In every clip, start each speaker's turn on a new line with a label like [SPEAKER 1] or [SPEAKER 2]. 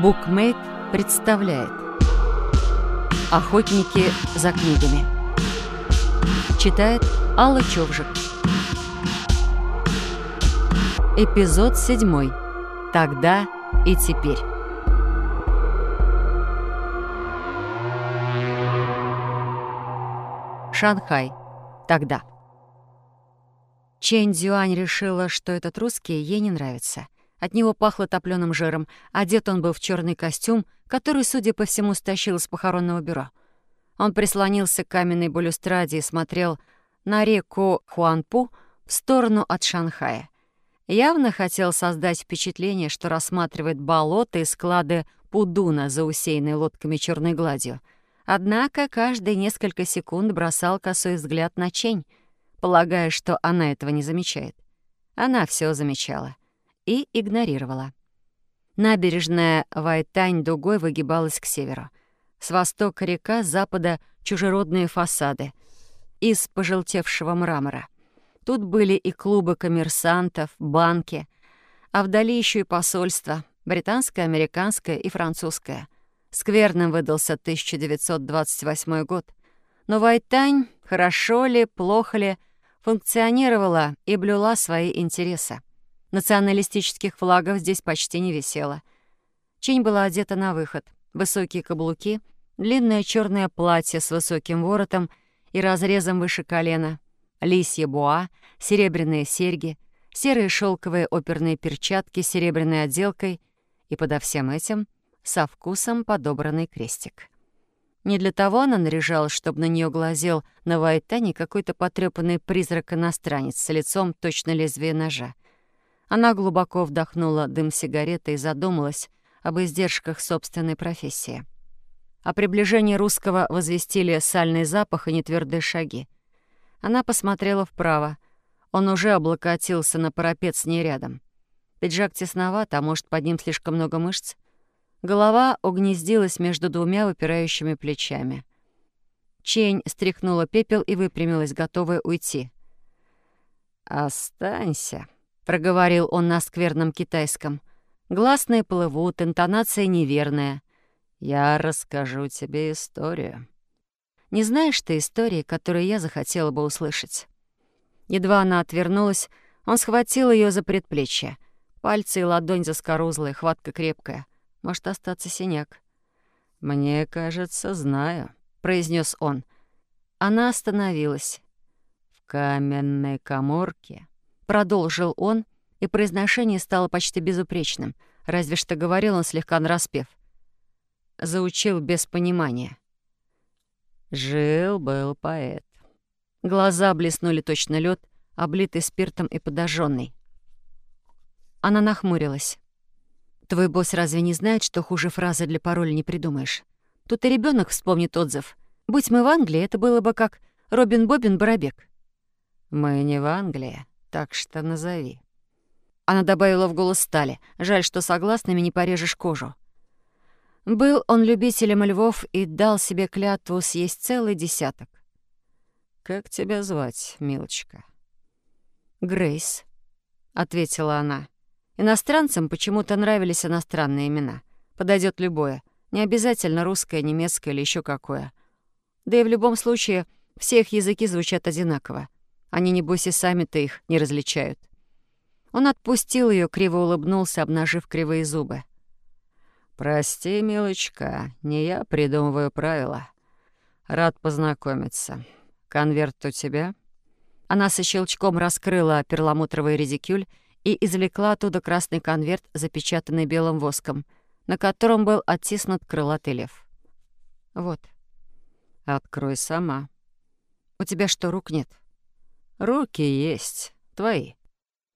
[SPEAKER 1] Букмейт представляет Охотники за книгами Читает Алла Човжик Эпизод седьмой Тогда и теперь Шанхай. Тогда. Чэнь Дзюань решила, что этот русский ей не нравится. От него пахло топленым жиром, одет он был в черный костюм, который, судя по всему, стащил из похоронного бюро. Он прислонился к каменной балюстраде и смотрел на реку Хуанпу в сторону от Шанхая. Явно хотел создать впечатление, что рассматривает болото и склады Пудуна за усеянной лодками черной гладью. Однако каждые несколько секунд бросал косой взгляд на Чень — полагая, что она этого не замечает. Она все замечала и игнорировала. Набережная Вайтань дугой выгибалась к северу. С востока река, с запада — чужеродные фасады из пожелтевшего мрамора. Тут были и клубы коммерсантов, банки, а вдали еще и посольства — британское, американское и французское. Скверным выдался 1928 год. Но Вайтань, хорошо ли, плохо ли — функционировала и блюла свои интересы. Националистических флагов здесь почти не висело. Чинь была одета на выход. Высокие каблуки, длинное черное платье с высоким воротом и разрезом выше колена, лисье буа, серебряные серьги, серые шелковые оперные перчатки с серебряной отделкой и подо всем этим со вкусом подобранный крестик. Не для того она наряжалась, чтобы на нее глазел на Вайтане какой-то потрепанный призрак-иностранец с лицом точно лезвие ножа. Она глубоко вдохнула дым сигареты и задумалась об издержках собственной профессии. О приближении русского возвестили сальный запах и нетвердые шаги. Она посмотрела вправо. Он уже облокотился на парапет с ней рядом. Пиджак тесноват, а может, под ним слишком много мышц? Голова угнездилась между двумя выпирающими плечами. Чень стряхнула пепел и выпрямилась, готовая уйти. «Останься», — проговорил он на скверном китайском. Гласные плывут, интонация неверная. «Я расскажу тебе историю». «Не знаешь ты истории, которую я захотела бы услышать?» Едва она отвернулась, он схватил ее за предплечье. Пальцы и ладонь заскорузлые, хватка крепкая. Может остаться синяк. «Мне кажется, знаю», — произнес он. Она остановилась. «В каменной коморке», — продолжил он, и произношение стало почти безупречным, разве что говорил он слегка нараспев. Заучил без понимания. Жил-был поэт. Глаза блеснули точно лед, облитый спиртом и подожженный. Она нахмурилась. Твой босс разве не знает, что хуже фразы для пароля не придумаешь? Тут и ребенок вспомнит отзыв. Будь мы в Англии, это было бы как Робин Бобин Барабек. Мы не в Англии, так что назови. Она добавила в голос стали. Жаль, что согласными не порежешь кожу. Был он любителем львов и дал себе клятву съесть целый десяток. «Как тебя звать, милочка?» «Грейс», — ответила она. Иностранцам почему-то нравились иностранные имена. Подойдет любое. Не обязательно русское, немецкое или еще какое. Да и в любом случае все их языки звучат одинаково. Они, небось, и сами-то их не различают. Он отпустил ее, криво улыбнулся, обнажив кривые зубы. «Прости, милочка, не я придумываю правила. Рад познакомиться. Конверт у тебя?» Она со щелчком раскрыла перламутровый редикюль и извлекла оттуда красный конверт, запечатанный белым воском, на котором был оттиснут крылатый лев. «Вот. Открой сама. У тебя что, рук нет?» «Руки есть. Твои».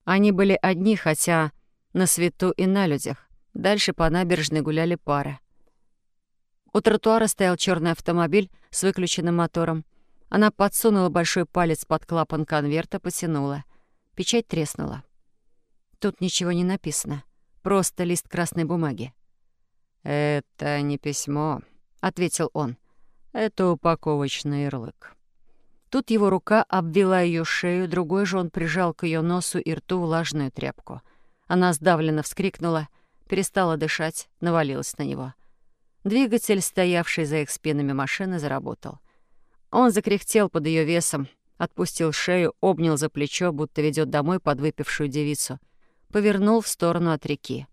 [SPEAKER 1] Они были одни, хотя на свету и на людях. Дальше по набережной гуляли пары. У тротуара стоял черный автомобиль с выключенным мотором. Она подсунула большой палец под клапан конверта, потянула. Печать треснула. Тут ничего не написано. Просто лист красной бумаги. «Это не письмо», — ответил он. «Это упаковочный ярлык». Тут его рука обвела ее шею, другой же он прижал к ее носу и рту влажную тряпку. Она сдавленно вскрикнула. перестала дышать, навалилась на него. Двигатель, стоявший за их спинами машины, заработал. Он закряхтел под ее весом, отпустил шею, обнял за плечо, будто ведет домой подвыпившую девицу, повернул в сторону от реки.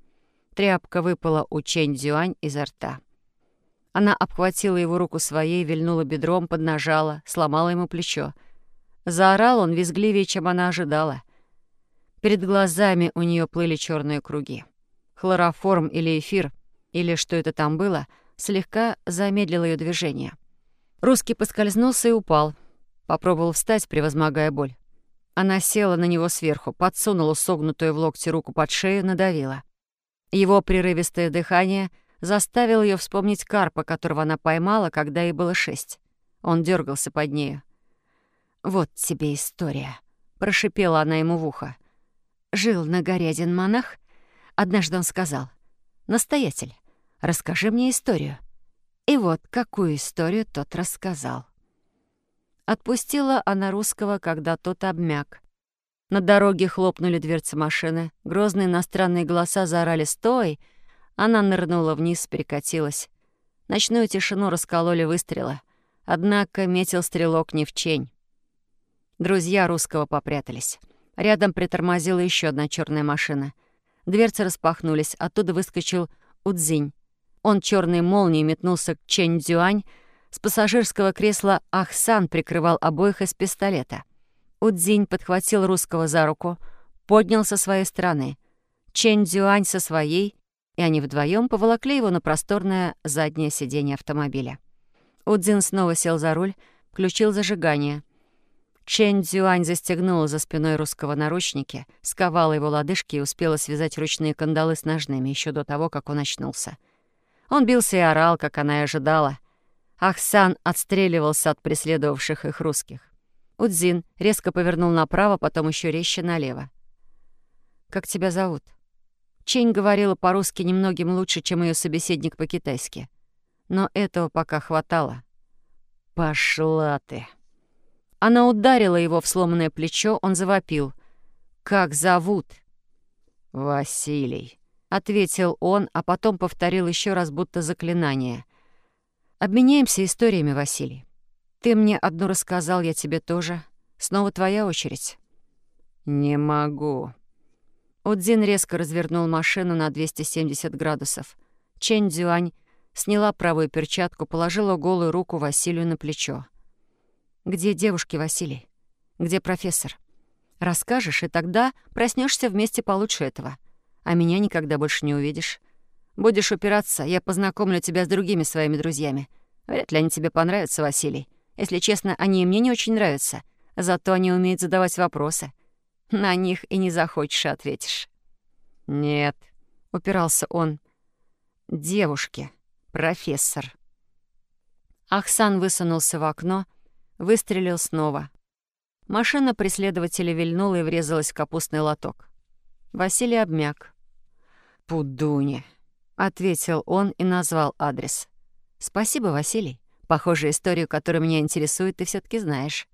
[SPEAKER 1] Тряпка выпала у Чэнь Дзюань изо рта. Она обхватила его руку своей, вильнула бедром, поднажала, сломала ему плечо. Заорал он визгливее, чем она ожидала. Перед глазами у нее плыли черные круги. Хлороформ или эфир, или что это там было, слегка замедлил ее движение. Русский поскользнулся и упал. Попробовал встать, превозмогая боль. Она села на него сверху, подсунула согнутую в локте руку под шею, надавила. Его прерывистое дыхание — заставил ее вспомнить карпа, которого она поймала, когда ей было шесть. Он дергался под нею. «Вот тебе история», — прошипела она ему в ухо. «Жил на горе один монах. Однажды он сказал, «Настоятель, расскажи мне историю». И вот какую историю тот рассказал. Отпустила она русского, когда тот обмяк. На дороге хлопнули дверцы машины, грозные иностранные голоса заорали «Стой!» Она нырнула вниз, перекатилась. Ночную тишину раскололи выстрелы. Однако метил стрелок не в чень. Друзья русского попрятались. Рядом притормозила еще одна черная машина. Дверцы распахнулись, оттуда выскочил Удзинь. Он черной молнией метнулся к Чэнь Дзюань. С пассажирского кресла Ахсан прикрывал обоих из пистолета. Удзинь подхватил русского за руку, поднял со своей стороны. Чэнь Дзюань со своей и они вдвоем поволокли его на просторное заднее сиденье автомобиля. Удзин снова сел за руль, включил зажигание. Чэнь Цзюань застегнула за спиной русского наручники, сковала его лодыжки и успела связать ручные кандалы с ножными еще до того, как он очнулся. Он бился и орал, как она и ожидала. Ахсан отстреливался от преследовавших их русских. Удзин резко повернул направо, потом еще резче налево. «Как тебя зовут?» Чень говорила по-русски немногим лучше, чем ее собеседник по-китайски. Но этого пока хватало. «Пошла ты!» Она ударила его в сломанное плечо, он завопил. «Как зовут?» «Василий», — ответил он, а потом повторил еще раз, будто заклинание. «Обменяемся историями, Василий. Ты мне одну рассказал, я тебе тоже. Снова твоя очередь». «Не могу», Удзин резко развернул машину на 270 градусов. Чэнь Дзюань сняла правую перчатку, положила голую руку Василию на плечо. «Где девушки, Василий? Где профессор? Расскажешь, и тогда проснешься вместе получше этого. А меня никогда больше не увидишь. Будешь упираться, я познакомлю тебя с другими своими друзьями. Вряд ли они тебе понравятся, Василий. Если честно, они и мне не очень нравятся. Зато они умеют задавать вопросы. На них и не захочешь ответишь. «Нет», — упирался он. «Девушки, профессор». Ахсан высунулся в окно, выстрелил снова. Машина преследователя вильнула и врезалась в капустный лоток. Василий обмяк. «Пудуня», — ответил он и назвал адрес. «Спасибо, Василий. Похоже, историю, которая меня интересует, ты все таки знаешь».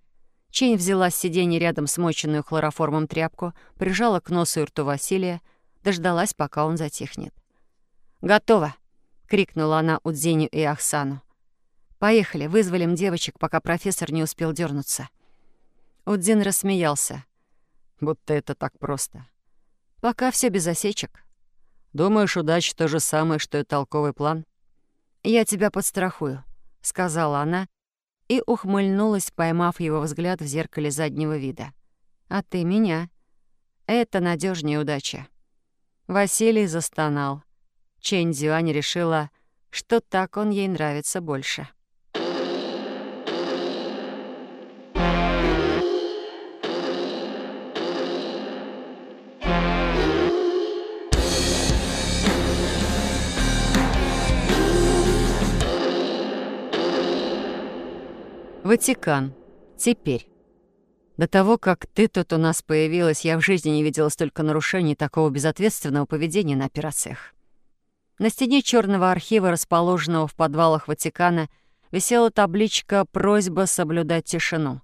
[SPEAKER 1] Чень взяла с сиденья рядом смоченную хлороформом тряпку, прижала к носу и рту Василия, дождалась, пока он затихнет. «Готово!» — крикнула она Удзеню и Ахсану. «Поехали, вызволим девочек, пока профессор не успел дернуться. Удзин рассмеялся. «Будто это так просто». «Пока все без осечек». «Думаешь, удача то же самое, что и толковый план?» «Я тебя подстрахую», — сказала она и ухмыльнулась, поймав его взгляд в зеркале заднего вида. «А ты меня. Это надежнее удача». Василий застонал. Чэнь Дзюань решила, что так он ей нравится больше. Ватикан. Теперь. До того, как ты тут у нас появилась, я в жизни не видела столько нарушений такого безответственного поведения на операциях. На стене черного архива, расположенного в подвалах Ватикана, висела табличка «Просьба соблюдать тишину».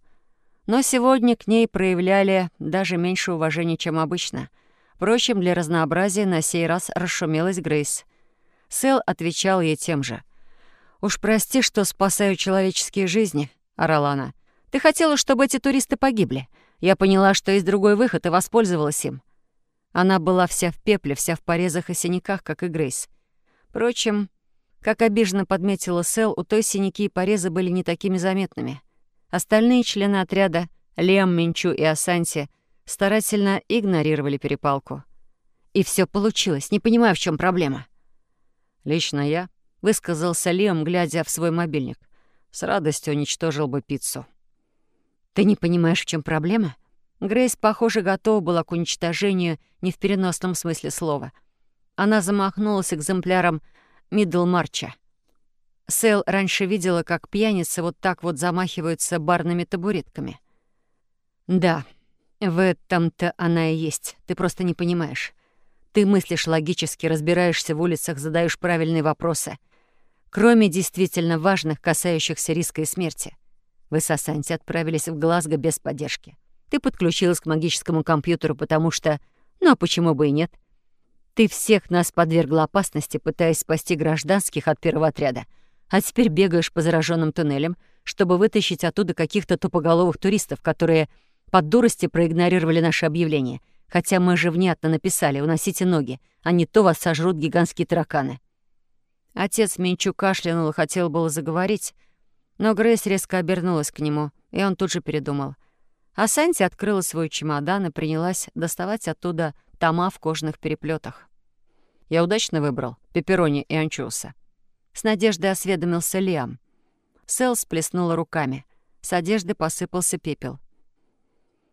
[SPEAKER 1] Но сегодня к ней проявляли даже меньше уважения, чем обычно. Впрочем, для разнообразия на сей раз расшумелась Грейс. Сэл отвечал ей тем же. «Уж прости, что спасаю человеческие жизни», — орала она. «Ты хотела, чтобы эти туристы погибли. Я поняла, что есть другой выход, и воспользовалась им». Она была вся в пепле, вся в порезах и синяках, как и Грейс. Впрочем, как обиженно подметила Сэл, у той синяки и порезы были не такими заметными. Остальные члены отряда, Лем, Минчу и Асанти, старательно игнорировали перепалку. И все получилось, не понимаю, в чем проблема. «Лично я», — высказался Лем, глядя в свой мобильник, «с радостью уничтожил бы пиццу». «Ты не понимаешь, в чем проблема?» Грейс, похоже, готова была к уничтожению не в переносном смысле слова. Она замахнулась экземпляром Миддлмарча. Сэл раньше видела, как пьяницы вот так вот замахиваются барными табуретками. «Да, в этом-то она и есть. Ты просто не понимаешь. Ты мыслишь логически, разбираешься в улицах, задаешь правильные вопросы. Кроме действительно важных, касающихся риска и смерти. Вы с Асанти отправились в Глазго без поддержки. Ты подключилась к магическому компьютеру, потому что... Ну, а почему бы и нет? Ты всех нас подвергла опасности, пытаясь спасти гражданских от первого отряда. А теперь бегаешь по зараженным туннелям, чтобы вытащить оттуда каких-то тупоголовых туристов, которые под дурости проигнорировали наше объявление. Хотя мы же внятно написали «уносите ноги», а не то вас сожрут гигантские тараканы. Отец Минчу кашлянул и хотел было заговорить, но Грейс резко обернулась к нему, и он тут же передумал. А Санти открыла свой чемодан и принялась доставать оттуда тома в кожаных переплетах. «Я удачно выбрал пепперони и анчоуса». С надеждой осведомился Лиам. Сэл сплеснула руками. С одежды посыпался пепел.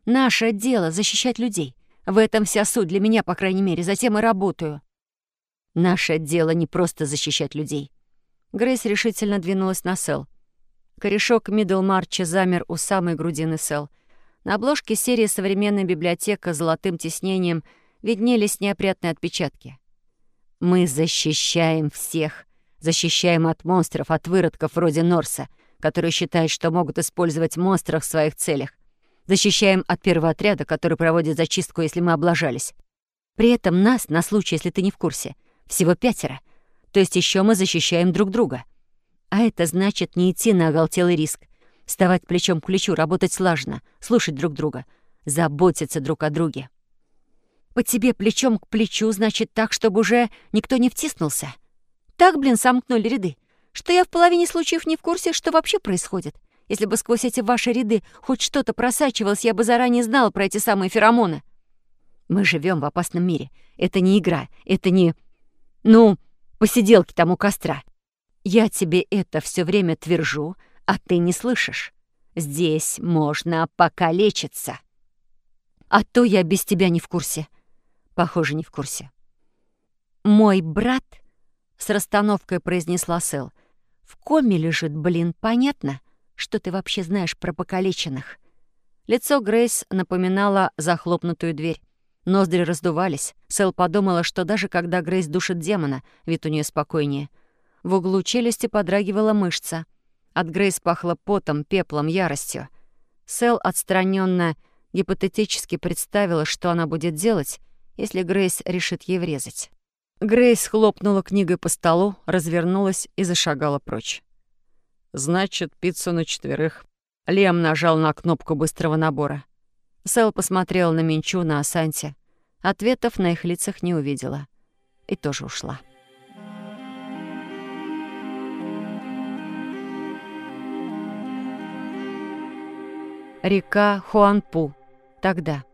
[SPEAKER 1] «Наше дело — защищать людей. В этом вся суть для меня, по крайней мере. Затем и работаю». «Наше дело не просто защищать людей». Грейс решительно двинулась на Сэл. Корешок Миддлмарча замер у самой грудины Сэл — на обложке серии «Современная библиотека» с золотым тиснением виднелись неопрятные отпечатки. «Мы защищаем всех. Защищаем от монстров, от выродков вроде Норса, которые считают, что могут использовать монстров в своих целях. Защищаем от первого отряда, который проводит зачистку, если мы облажались. При этом нас, на случай, если ты не в курсе, всего пятеро. То есть еще мы защищаем друг друга. А это значит не идти на оголтелый риск, Вставать плечом к плечу, работать слажно, слушать друг друга, заботиться друг о друге. По тебе плечом к плечу, значит, так, чтобы уже никто не втиснулся. Так, блин, сомкнули ряды, что я в половине случаев не в курсе, что вообще происходит. Если бы сквозь эти ваши ряды хоть что-то просачивалось, я бы заранее знала про эти самые феромоны. Мы живем в опасном мире. Это не игра, это не... Ну, посиделки там у костра. Я тебе это все время твержу, а ты не слышишь. Здесь можно покалечиться. А то я без тебя не в курсе. Похоже, не в курсе. Мой брат, с расстановкой произнесла Сэл, в коме лежит, блин, понятно, что ты вообще знаешь про покалеченных. Лицо Грейс напоминало захлопнутую дверь. Ноздри раздувались. Сэл подумала, что даже когда Грейс душит демона, вид у нее спокойнее. В углу челюсти подрагивала мышца — от Грейс пахло потом, пеплом, яростью. Сэл отстраненно, гипотетически представила, что она будет делать, если Грейс решит ей врезать. Грейс хлопнула книгой по столу, развернулась и зашагала прочь. «Значит, пиццу на четверых». Лем нажал на кнопку быстрого набора. Сэл посмотрела на Минчу, на Асанте. Ответов на их лицах не увидела. И тоже ушла. Река Хуанпу. Тогда.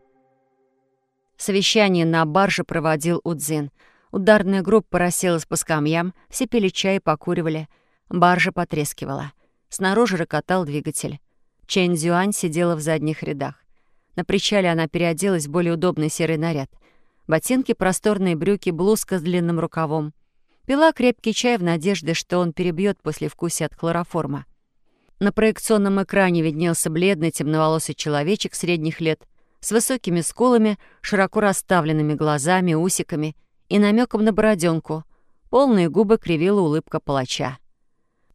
[SPEAKER 1] Совещание на барже проводил Удзин. Ударная группа расселась по скамьям, все пили чай и покуривали. Баржа потрескивала. Снаружи рокотал двигатель. Чэнь Зюань сидела в задних рядах. На причале она переоделась в более удобный серый наряд. Ботинки, просторные брюки, блузка с длинным рукавом. Пила крепкий чай в надежде, что он перебьет послевкусие от хлороформа. На проекционном экране виднелся бледный темноволосый человечек средних лет с высокими скулами, широко расставленными глазами, усиками и намеком на бороденку. Полные губы кривила улыбка палача.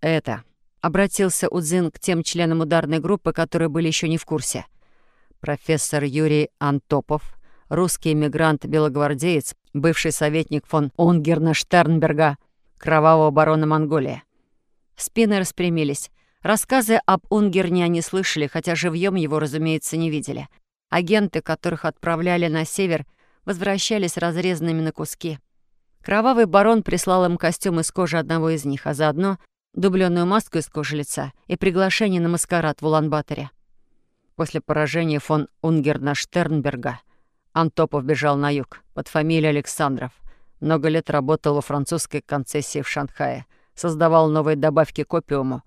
[SPEAKER 1] «Это...» — обратился Удзин к тем членам ударной группы, которые были еще не в курсе. «Профессор Юрий Антопов, русский эмигрант-белогвардеец, бывший советник фон Унгерна Штернберга, кровавого барона Монголии. Спины распрямились. Рассказы об Унгерне они слышали, хотя живьем его, разумеется, не видели. Агенты, которых отправляли на север, возвращались разрезанными на куски. Кровавый барон прислал им костюм из кожи одного из них, а заодно дубленную маску из кожи лица и приглашение на маскарад в Улан-Баторе. После поражения фон Унгерна Штернберга Антопов бежал на юг под фамилией Александров. Много лет работал во французской концессии в Шанхае, создавал новые добавки к опиуму,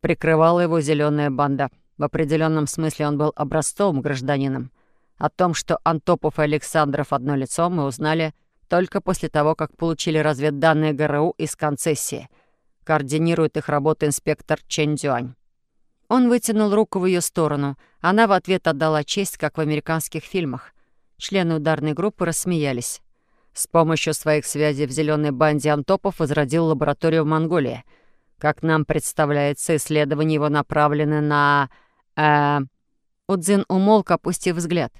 [SPEAKER 1] прикрывала его зеленая банда. В определенном смысле он был образцовым гражданином. О том, что Антопов и Александров одно лицо, мы узнали только после того, как получили разведданные ГРУ из концессии. Координирует их работу инспектор Чен Цзюань. Он вытянул руку в ее сторону. Она в ответ отдала честь, как в американских фильмах. Члены ударной группы рассмеялись. С помощью своих связей в зеленой банде Антопов возродил лабораторию в Монголии. Как нам представляется, исследования его направлены на... Э... Удзин умолк, опустив взгляд.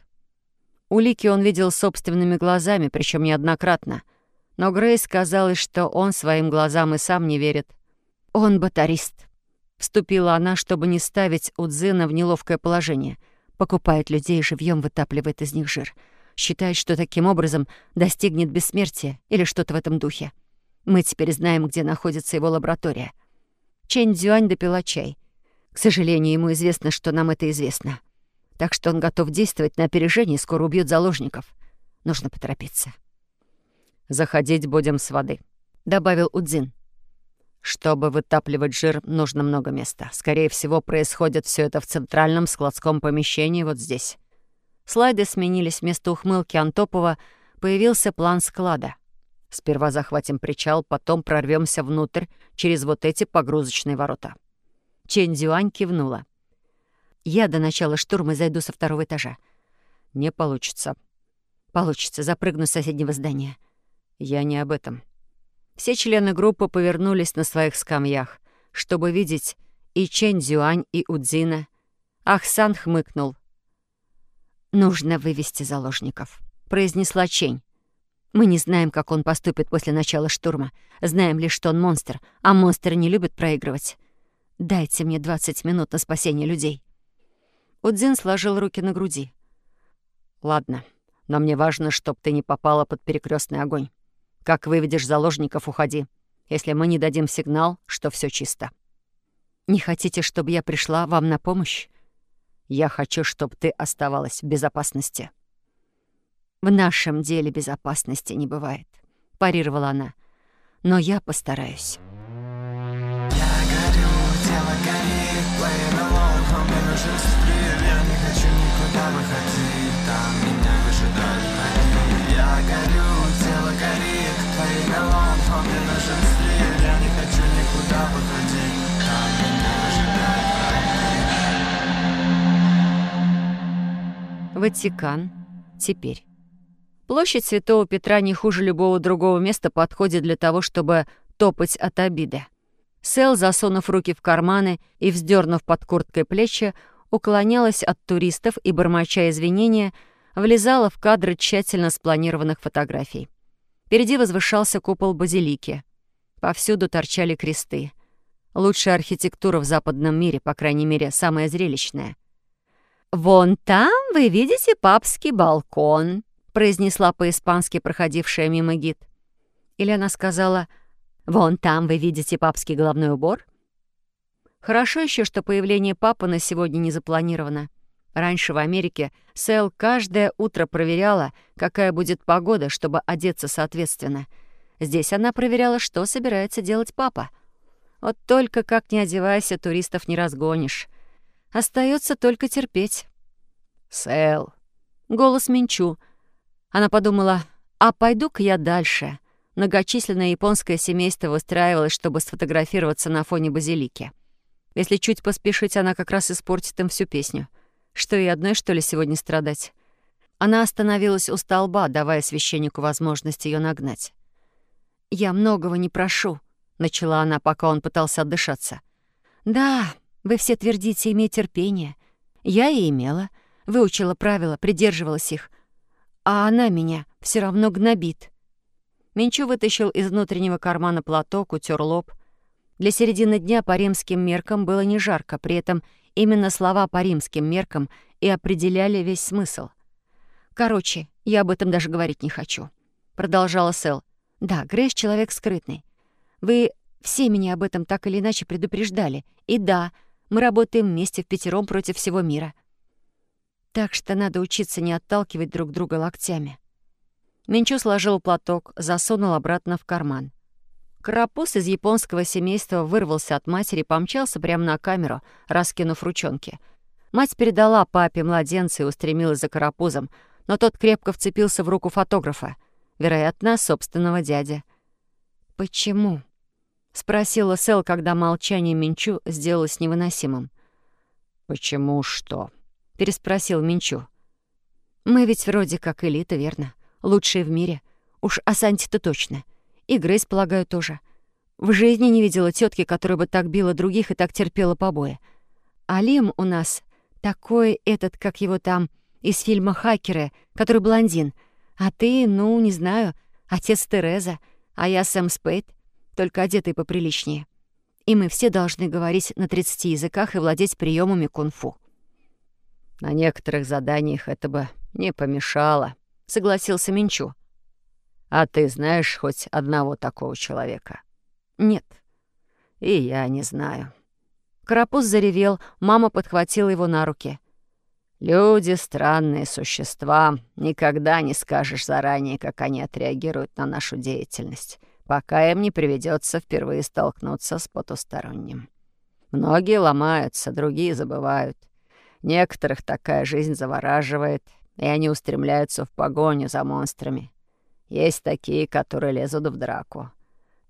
[SPEAKER 1] Улики он видел собственными глазами, причем неоднократно. Но Грейс казалось, что он своим глазам и сам не верит. «Он батарист», — вступила она, чтобы не ставить Удзина в неловкое положение. Покупает людей и живьем вытапливает из них жир. Считает, что таким образом достигнет бессмертия или что-то в этом духе. Мы теперь знаем, где находится его лаборатория. Чэнь Дзюань допила чай. К сожалению, ему известно, что нам это известно так что он готов действовать на опережение и скоро убьет заложников. Нужно поторопиться. «Заходить будем с воды», — добавил Удзин. «Чтобы вытапливать жир, нужно много места. Скорее всего, происходит все это в центральном складском помещении вот здесь». Слайды сменились вместо ухмылки Антопова, появился план склада. Сперва захватим причал, потом прорвемся внутрь через вот эти погрузочные ворота. Чэнь Дзюань кивнула. Я до начала штурма зайду со второго этажа. Не получится. Получится, запрыгну с соседнего здания. Я не об этом. Все члены группы повернулись на своих скамьях, чтобы видеть и Чэнь Зюань, и Удзина. Ахсан хмыкнул. «Нужно вывести заложников», — произнесла Чень. «Мы не знаем, как он поступит после начала штурма. Знаем лишь, что он монстр, а монстры не любят проигрывать. Дайте мне 20 минут на спасение людей». Удзин сложил руки на груди. «Ладно, но мне важно, чтобы ты не попала под перекрестный огонь. Как выведешь заложников, уходи, если мы не дадим сигнал, что все чисто». «Не хотите, чтобы я пришла вам на помощь?» «Я хочу, чтобы ты оставалась в безопасности». «В нашем деле безопасности не бывает», — парировала она. «Но я постараюсь». Я горю, тело горит, play alone, мне нужен я выходи, Ватикан. Теперь. Площадь Святого Петра не хуже любого другого места подходит для того, чтобы топать от обиды. Сэл, засунув руки в карманы и вздернув под курткой плечи, уклонялась от туристов и, бормоча извинения, влезала в кадры тщательно спланированных фотографий. Впереди возвышался купол базилики. Повсюду торчали кресты. Лучшая архитектура в западном мире, по крайней мере, самая зрелищная. «Вон там вы видите папский балкон», — произнесла по-испански проходившая мимо гид. Или она сказала «Вон там вы видите папский головной убор», Хорошо еще, что появление папы на сегодня не запланировано. Раньше в Америке Сэл каждое утро проверяла, какая будет погода, чтобы одеться соответственно. Здесь она проверяла, что собирается делать папа. Вот только как не одевайся, туристов не разгонишь. Остается только терпеть. «Сэл!» — голос Минчу. Она подумала, а пойду-ка я дальше. Многочисленное японское семейство выстраивалось, чтобы сфотографироваться на фоне базилики. Если чуть поспешить, она как раз испортит им всю песню. Что и одной, что ли, сегодня страдать? Она остановилась у столба, давая священнику возможность ее нагнать. «Я многого не прошу», — начала она, пока он пытался отдышаться. «Да, вы все твердите, имей терпение. Я и имела. Выучила правила, придерживалась их. а она меня все равно гнобит. Минчу вытащил из внутреннего кармана платок, утер лоб. Для середины дня по римским меркам было не жарко, при этом именно слова по римским меркам и определяли весь смысл. «Короче, я об этом даже говорить не хочу», — продолжала Сэл. «Да, Грейс — человек скрытный. Вы все меня об этом так или иначе предупреждали. И да, мы работаем вместе в пятером против всего мира. Так что надо учиться не отталкивать друг друга локтями. Минчу сложил платок, засунул обратно в карман. Карапуз из японского семейства вырвался от матери и помчался прямо на камеру, раскинув ручонки. Мать передала папе младенца и устремилась за карапузом, но тот крепко вцепился в руку фотографа, вероятно, собственного дяди. «Почему?» — спросила Сэл, когда молчание Минчу сделалось невыносимым.
[SPEAKER 2] «Почему что?»
[SPEAKER 1] — переспросил Минчу. «Мы ведь вроде как элита, верно? Лучшие в мире. Уж Асанти-то точно. И Грейс, полагаю, тоже. В жизни не видела тетки, которая бы так била других и так терпела побои. А Лим у нас такой этот, как его там, из фильма «Хакеры», который блондин. А ты, ну, не знаю, отец Тереза, а я Сэм Спейд только одетый поприличнее. И мы все должны говорить на 30 языках и владеть приемами кунг-фу.
[SPEAKER 2] На некоторых заданиях это бы не помешало, согласился Минчу. А ты знаешь хоть одного такого человека?
[SPEAKER 1] Нет.
[SPEAKER 2] И я не знаю.
[SPEAKER 1] Карапуз заревел, мама подхватила его на руки.
[SPEAKER 2] Люди — странные существа. Никогда не скажешь заранее, как они отреагируют на нашу деятельность пока им не приведется впервые столкнуться с потусторонним. Многие ломаются, другие забывают. Некоторых такая жизнь завораживает, и они устремляются в погоню за монстрами. Есть такие, которые лезут в драку.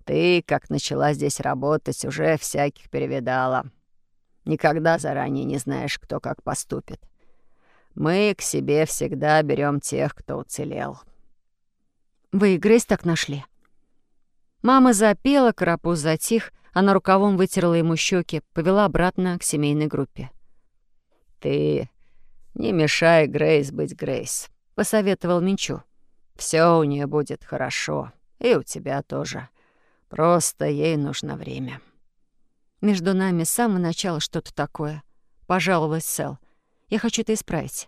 [SPEAKER 2] Ты, как начала здесь работать, уже всяких перевидала. Никогда заранее не знаешь, кто как поступит. Мы к себе всегда берем тех, кто уцелел.
[SPEAKER 1] Вы и Грейс так нашли? Мама запела, карапуз затих, она рукавом вытерла ему щеки, повела обратно к семейной группе.
[SPEAKER 2] «Ты не мешай Грейс быть Грейс», — посоветовал Минчу. Все у нее будет хорошо, и у тебя тоже. Просто ей нужно время».
[SPEAKER 1] «Между нами с самого начала что-то такое», — пожаловалась Сэл. «Я хочу это исправить.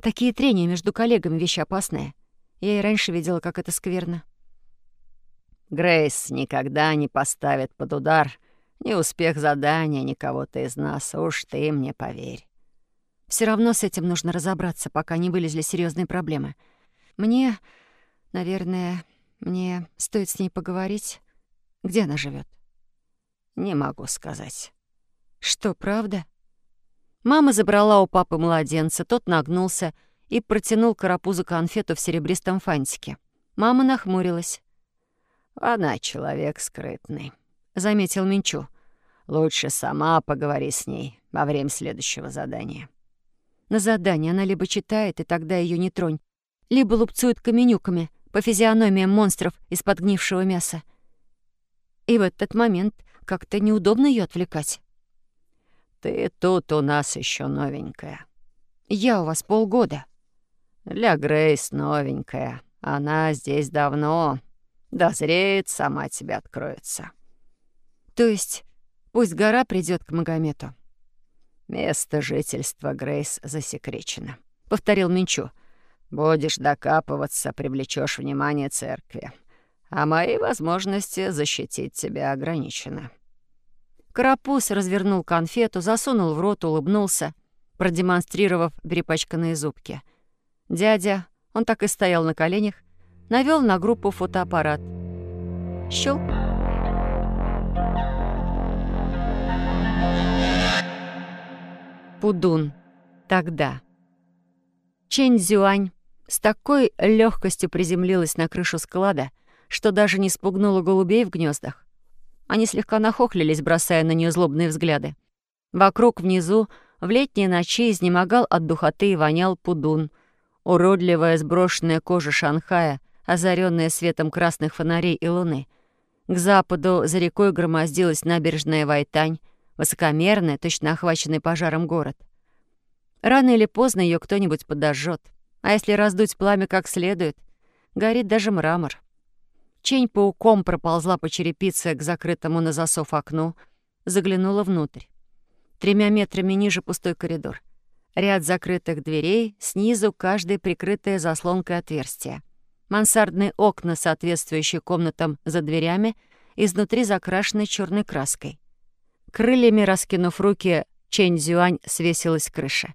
[SPEAKER 1] Такие трения между коллегами — вещи опасные. Я и раньше видела, как это скверно».
[SPEAKER 2] Грейс никогда не поставит под удар ни успех задания, ни кого-то из нас, уж ты мне поверь.
[SPEAKER 1] Все равно с этим нужно разобраться, пока не вылезли серьезные проблемы. Мне, наверное, мне стоит с ней поговорить. Где она живет?
[SPEAKER 2] Не могу сказать.
[SPEAKER 1] Что, правда? Мама забрала у папы младенца, тот нагнулся и протянул карапузу конфету в серебристом фантике. Мама нахмурилась.
[SPEAKER 2] «Она человек скрытный», — заметил Минчу. «Лучше сама поговори с ней во время следующего задания».
[SPEAKER 1] На задание она либо читает, и тогда ее не тронь, либо лупцует каменюками по физиономиям монстров из подгнившего мяса. И в этот момент как-то неудобно ее отвлекать.
[SPEAKER 2] «Ты тут у нас еще новенькая».
[SPEAKER 1] «Я у вас полгода».
[SPEAKER 2] «Для Грейс новенькая. Она здесь давно, Дозреет, сама тебе откроется.
[SPEAKER 1] То есть пусть гора придет к Магомету.
[SPEAKER 2] Место жительства Грейс засекречено, повторил Минчу. Будешь докапываться, привлечешь внимание церкви. А мои возможности защитить тебя ограничены.
[SPEAKER 1] Карапуз развернул конфету, засунул в рот, улыбнулся, продемонстрировав перепачканные зубки. Дядя, он так и стоял на коленях, навел на группу фотоаппарат. Щелк. Пудун. Тогда. Чэнь Зюань с такой легкостью приземлилась на крышу склада, что даже не спугнула голубей в гнездах. Они слегка нахохлились, бросая на нее злобные взгляды. Вокруг внизу в летние ночи изнемогал от духоты и вонял пудун. Уродливая сброшенная кожа Шанхая озаренная светом красных фонарей и луны. К западу за рекой громоздилась набережная Вайтань, высокомерная, точно охваченный пожаром город. Рано или поздно ее кто-нибудь подожжет. А если раздуть пламя как следует, горит даже мрамор. Чень пауком проползла по черепице к закрытому на засов окну, заглянула внутрь. Тремя метрами ниже пустой коридор. Ряд закрытых дверей, снизу каждая прикрытая заслонкой отверстие. Мансардные окна, соответствующие комнатам за дверями, изнутри закрашены черной краской. Крыльями раскинув руки, Чэнь Зюань свесилась крыша.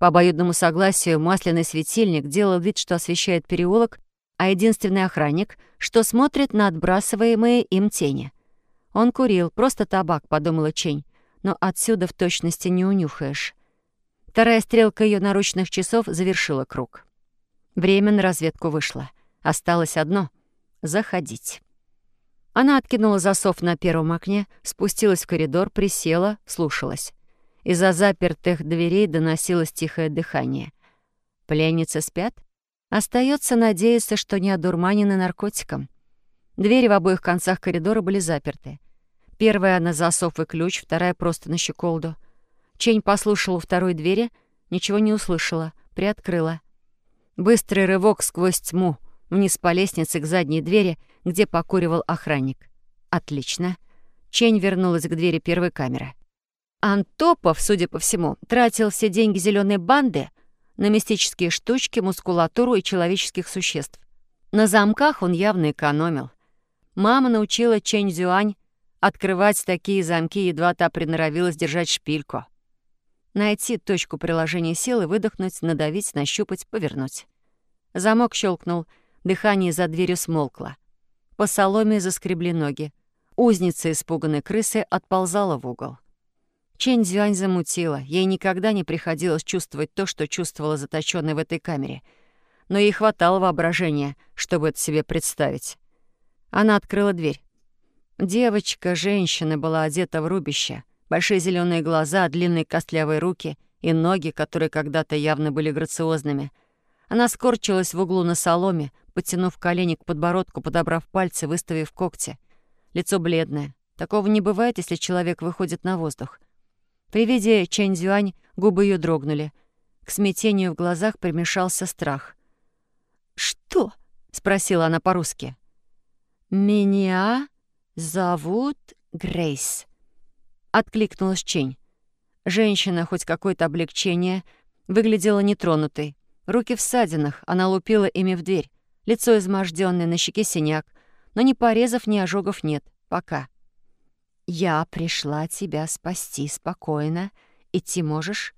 [SPEAKER 1] По обоюдному согласию масляный светильник делал вид, что освещает переулок, а единственный охранник, что смотрит на отбрасываемые им тени. Он курил, просто табак, подумала Чень, но отсюда в точности не унюхаешь. Вторая стрелка ее наручных часов завершила круг. Время на разведку вышло. Осталось одно — заходить. Она откинула засов на первом окне, спустилась в коридор, присела, слушалась. Из-за запертых дверей доносилось тихое дыхание. Пленницы спят? Остается надеяться, что не одурманены наркотиком. Двери в обоих концах коридора были заперты. Первая на засов и ключ, вторая просто на щеколду. Чень послушала у второй двери, ничего не услышала, приоткрыла. Быстрый рывок сквозь тьму, вниз по лестнице к задней двери, где покуривал охранник. Отлично. Чень вернулась к двери первой камеры. Антопов, судя по всему, тратил все деньги зеленой банды на мистические штучки, мускулатуру и человеческих существ. На замках он явно экономил. Мама научила Чэнь Зюань открывать такие замки, едва та приноровилась держать шпильку. Найти точку приложения силы, выдохнуть, надавить, нащупать, повернуть. Замок щелкнул, дыхание за дверью смолкло. По соломе заскребли ноги. Узница испуганной крысы отползала в угол. Чэнь Цзюань замутила. Ей никогда не приходилось чувствовать то, что чувствовала заточенная в этой камере. Но ей хватало воображения, чтобы это себе представить. Она открыла дверь. Девочка, женщина, была одета в рубище. Большие зеленые глаза, длинные костлявые руки и ноги, которые когда-то явно были грациозными. Она скорчилась в углу на соломе, подтянув колени к подбородку, подобрав пальцы, выставив когти. Лицо бледное. Такого не бывает, если человек выходит на воздух. При виде Чэнь Цзюань губы ее дрогнули. К смятению в глазах примешался страх. «Что?» — спросила она по-русски. «Меня зовут Грейс», — откликнулась Чень. Женщина, хоть какое-то облегчение, выглядела нетронутой. Руки в ссадинах, она лупила ими в дверь. Лицо измождённое, на щеке синяк. Но ни порезов, ни ожогов нет. Пока. «Я пришла тебя спасти спокойно. Идти можешь?»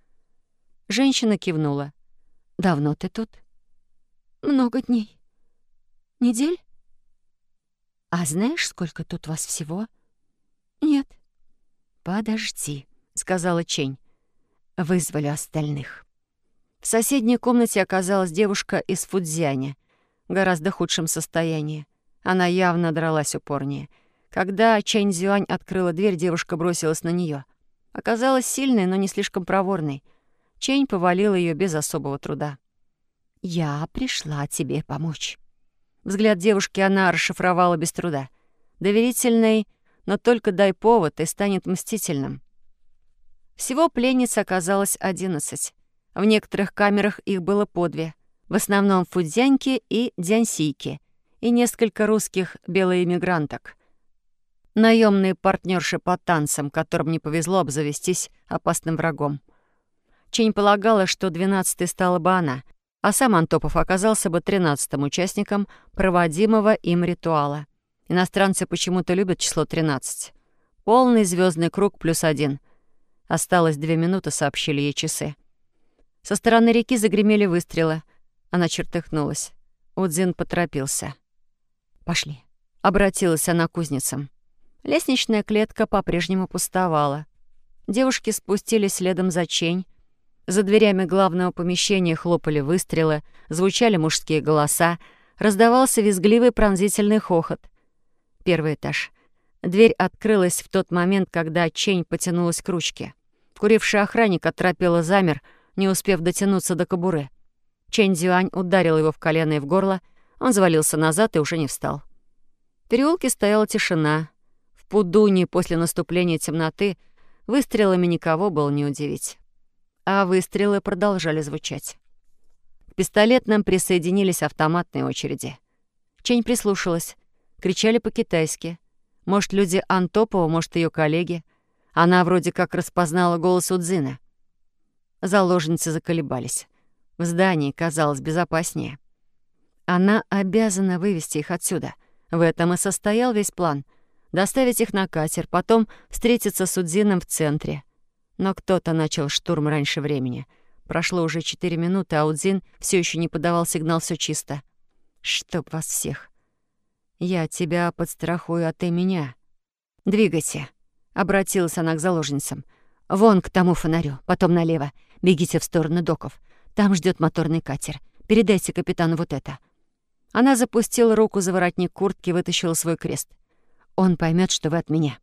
[SPEAKER 1] Женщина кивнула. «Давно ты тут?» «Много дней. Недель?» «А знаешь, сколько тут вас всего?» «Нет». «Подожди», — сказала Чень. «Вызвали остальных». В соседней комнате оказалась девушка из Фудзяня, гораздо худшем состоянии. Она явно дралась упорнее — когда Чэнь Зюань открыла дверь, девушка бросилась на нее. Оказалась сильной, но не слишком проворной. Чэнь повалила ее без особого труда. «Я пришла тебе помочь». Взгляд девушки она расшифровала без труда. Доверительный, но только дай повод и станет мстительным. Всего пленниц оказалось одиннадцать. В некоторых камерах их было по две. В основном фудзяньки и дзянсийки. И несколько русских белоэмигранток — наемные партнерши по танцам, которым не повезло обзавестись опасным врагом. Чень полагала, что двенадцатой стала бы она, а сам Антопов оказался бы тринадцатым участником проводимого им ритуала. Иностранцы почему-то любят число тринадцать. Полный звездный круг плюс один. Осталось две минуты, сообщили ей часы. Со стороны реки загремели выстрелы. Она чертыхнулась. Удзин поторопился. «Пошли», — обратилась она к кузницам. Лестничная клетка по-прежнему пустовала. Девушки спустились следом за Чень. За дверями главного помещения хлопали выстрелы, звучали мужские голоса, раздавался визгливый пронзительный хохот. Первый этаж. Дверь открылась в тот момент, когда Чень потянулась к ручке. Куривший охранник оторопело замер, не успев дотянуться до кобуры. Чэнь Зюань ударил его в колено и в горло, он завалился назад и уже не встал. В переулке стояла тишина, Пудуни после наступления темноты выстрелами никого было не удивить. А выстрелы продолжали звучать. К пистолетным присоединились автоматные очереди. Чень прислушалась. Кричали по-китайски. Может, люди Антопова, может, ее коллеги. Она вроде как распознала голос Удзина. Заложницы заколебались. В здании казалось безопаснее. Она обязана вывести их отсюда. В этом и состоял весь план. Доставить их на катер, потом встретиться с Удзином в центре. Но кто-то начал штурм раньше времени. Прошло уже четыре минуты, а Удзин все еще не подавал сигнал «все чисто». «Чтоб вас всех!» «Я тебя подстрахую, а ты меня. Двигайся!» — обратилась она к заложницам. «Вон к тому фонарю, потом налево. Бегите в сторону доков. Там ждет моторный катер. Передайте капитану вот это». Она запустила руку за воротник куртки и вытащила свой крест. «Он поймет, что вы от меня».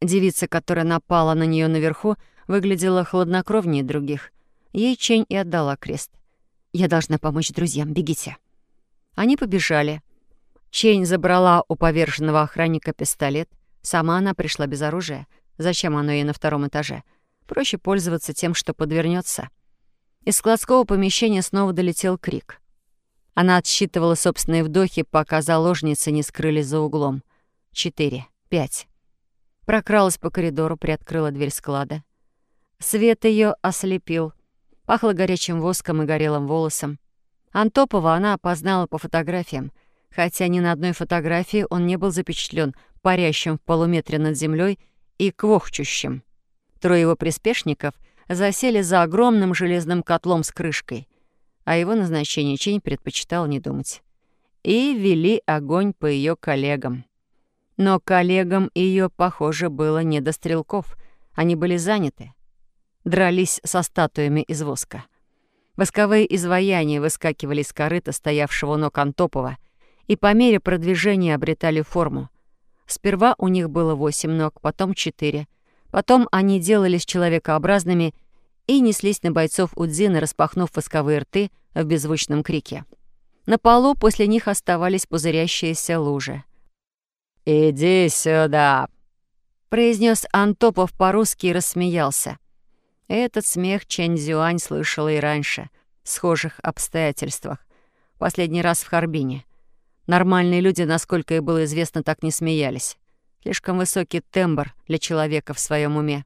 [SPEAKER 1] Девица, которая напала на нее наверху, выглядела хладнокровнее других. Ей Чень и отдала крест. «Я должна помочь друзьям, бегите». Они побежали. Чень забрала у поверженного охранника пистолет. Сама она пришла без оружия. Зачем оно ей на втором этаже? Проще пользоваться тем, что подвернется. Из складского помещения снова долетел крик. Она отсчитывала собственные вдохи, пока заложницы не скрылись за углом. Четыре, пять. Прокралась по коридору, приоткрыла дверь склада. Свет ее ослепил. Пахло горячим воском и горелым волосом. Антопова она опознала по фотографиям, хотя ни на одной фотографии он не был запечатлен парящим в полуметре над землей и квохчущим. Трое его приспешников засели за огромным железным котлом с крышкой. О его назначении Чень предпочитал не думать. И вели огонь по ее коллегам. Но коллегам ее, похоже, было не до стрелков. Они были заняты. Дрались со статуями из воска. Восковые изваяния выскакивали из корыта, стоявшего ног Антопова, и по мере продвижения обретали форму. Сперва у них было восемь ног, потом четыре. Потом они делались человекообразными и неслись на бойцов Удзина, распахнув восковые рты в беззвучном крике. На полу после них оставались пузырящиеся лужи. «Иди сюда!» — произнес Антопов по-русски и рассмеялся. Этот смех Чэнь Зюань слышала и раньше, в схожих обстоятельствах. Последний раз в Харбине. Нормальные люди, насколько ей было известно, так не смеялись. Слишком высокий тембр для человека в своем уме.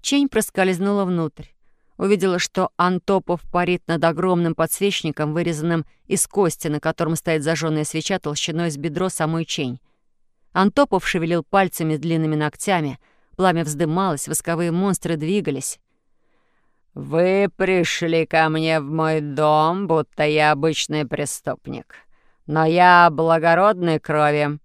[SPEAKER 1] Чень проскользнула внутрь. Увидела, что Антопов парит над огромным подсвечником, вырезанным из кости, на котором стоит зажженная свеча толщиной с бедро самой Чень. Антопов шевелил пальцами с длинными ногтями — Пламя вздымалось, восковые монстры двигались. «Вы пришли ко мне в мой дом, будто я обычный преступник. Но я благородной крови.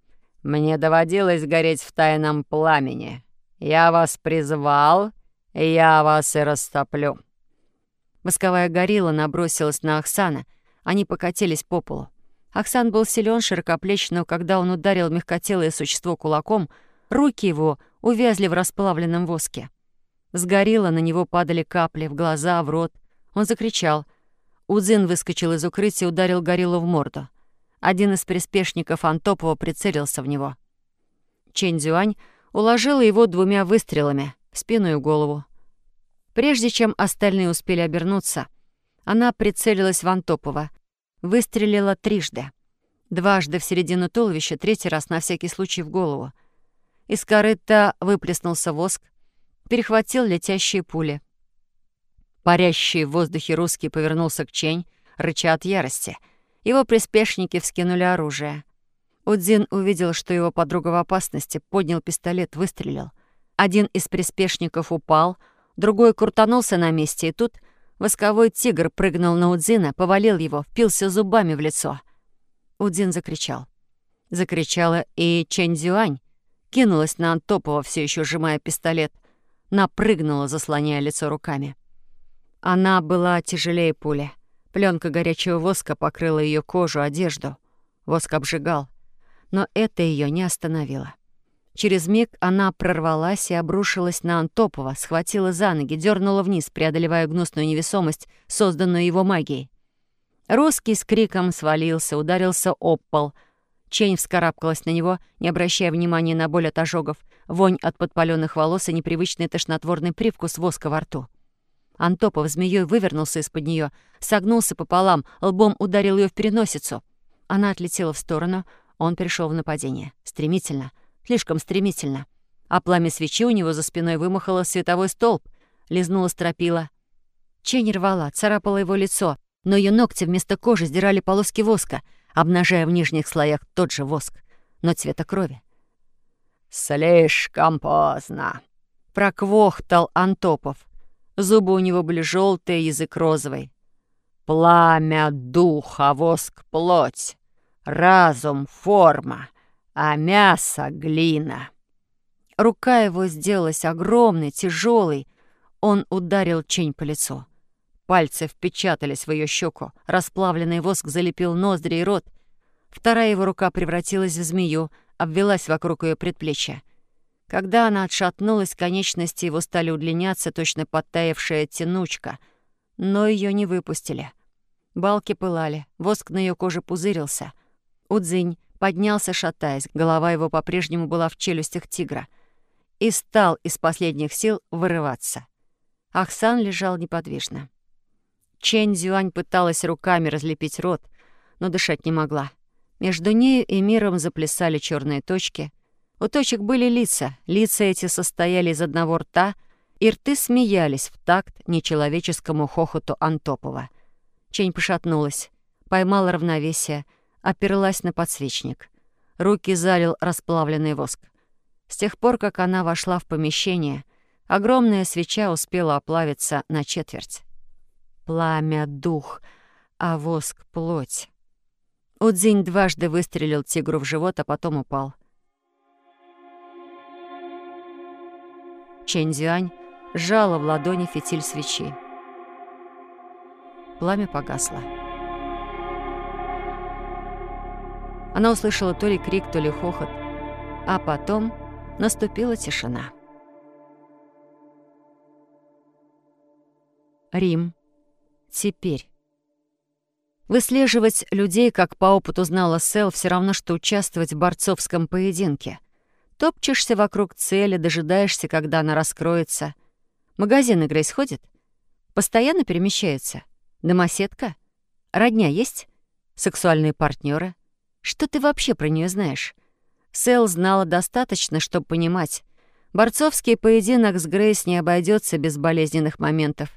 [SPEAKER 1] Мне доводилось гореть в тайном пламени. Я вас призвал, я вас и растоплю». Восковая горилла набросилась на Оксана. Они покатились по полу. Оксан был силен, широкоплеч, но когда он ударил мягкотелое существо кулаком, руки его увязли в расплавленном воске. Сгорело, на него падали капли, в глаза, в рот. Он закричал. Удзин выскочил из укрытия и ударил гориллу в морду. Один из приспешников Антопова прицелился в него. Чэнь Цзюань уложила его двумя выстрелами в спину и голову. Прежде чем остальные успели обернуться, она прицелилась в Антопова, выстрелила трижды. Дважды в середину туловища, третий раз на всякий случай в голову — из корыта выплеснулся воск, перехватил летящие пули. Парящий в воздухе русский повернулся к Чень, рыча от ярости. Его приспешники вскинули оружие. Удзин увидел, что его подруга в опасности, поднял пистолет, выстрелил. Один из приспешников упал, другой крутанулся на месте, и тут восковой тигр прыгнул на Удзина, повалил его, впился зубами в лицо. Удзин закричал. Закричала и Чэнь Зюань, кинулась на Антопова, все еще сжимая пистолет, напрыгнула, заслоняя лицо руками. Она была тяжелее пули. Пленка горячего воска покрыла ее кожу, одежду. Воск обжигал. Но это ее не остановило. Через миг она прорвалась и обрушилась на Антопова, схватила за ноги, дернула вниз, преодолевая гнусную невесомость, созданную его магией. Русский с криком свалился, ударился об пол — Чень вскарабкалась на него, не обращая внимания на боль от ожогов, вонь от подпаленных волос и непривычный тошнотворный привкус воска во рту. Антопов змеей вывернулся из-под нее, согнулся пополам, лбом ударил ее в переносицу. Она отлетела в сторону, он перешел в нападение. Стремительно, слишком стремительно. А пламя свечи у него за спиной вымахало световой столб, лизнула стропила. Чень рвала, царапала его лицо, но ее ногти вместо кожи сдирали полоски воска, обнажая в нижних слоях тот же воск, но цвета крови.
[SPEAKER 2] «Слишком поздно», —
[SPEAKER 1] проквохтал Антопов. Зубы у него были желтые, язык розовый.
[SPEAKER 2] «Пламя — дух, а воск — плоть, разум — форма, а мясо — глина».
[SPEAKER 1] Рука его сделалась огромной, тяжелой. Он ударил Чень по лицу. Пальцы впечатались в ее щеку. Расплавленный воск залепил ноздри и рот. Вторая его рука превратилась в змею, обвелась вокруг ее предплечья. Когда она отшатнулась, конечности его стали удлиняться, точно подтаявшая тянучка. Но ее не выпустили. Балки пылали, воск на ее коже пузырился. Удзинь поднялся, шатаясь, голова его по-прежнему была в челюстях тигра. И стал из последних сил вырываться. Ахсан лежал неподвижно. Чэнь Зюань пыталась руками разлепить рот, но дышать не могла. Между нею и миром заплясали черные точки. У точек были лица. Лица эти состояли из одного рта, и рты смеялись в такт нечеловеческому хохоту Антопова. Чень пошатнулась, поймала равновесие, оперлась на подсвечник. Руки залил расплавленный воск. С тех пор, как она вошла в помещение, огромная свеча успела оплавиться на четверть. Пламя — дух, а воск — плоть. Удзинь дважды выстрелил тигру в живот, а потом упал. Чэнь-Зюань сжала в ладони фитиль свечи. Пламя погасло. Она услышала то ли крик, то ли хохот, а потом наступила тишина. Рим. Теперь. Выслеживать людей, как по опыту знала Сэл, все равно, что участвовать в борцовском поединке. Топчешься вокруг цели, дожидаешься, когда она раскроется. Магазин Грейс ходит? Постоянно перемещается? Домоседка? Родня есть? Сексуальные партнеры? Что ты вообще про нее знаешь? Сэл знала достаточно, чтобы понимать. Борцовский поединок с Грейс не обойдется без болезненных моментов.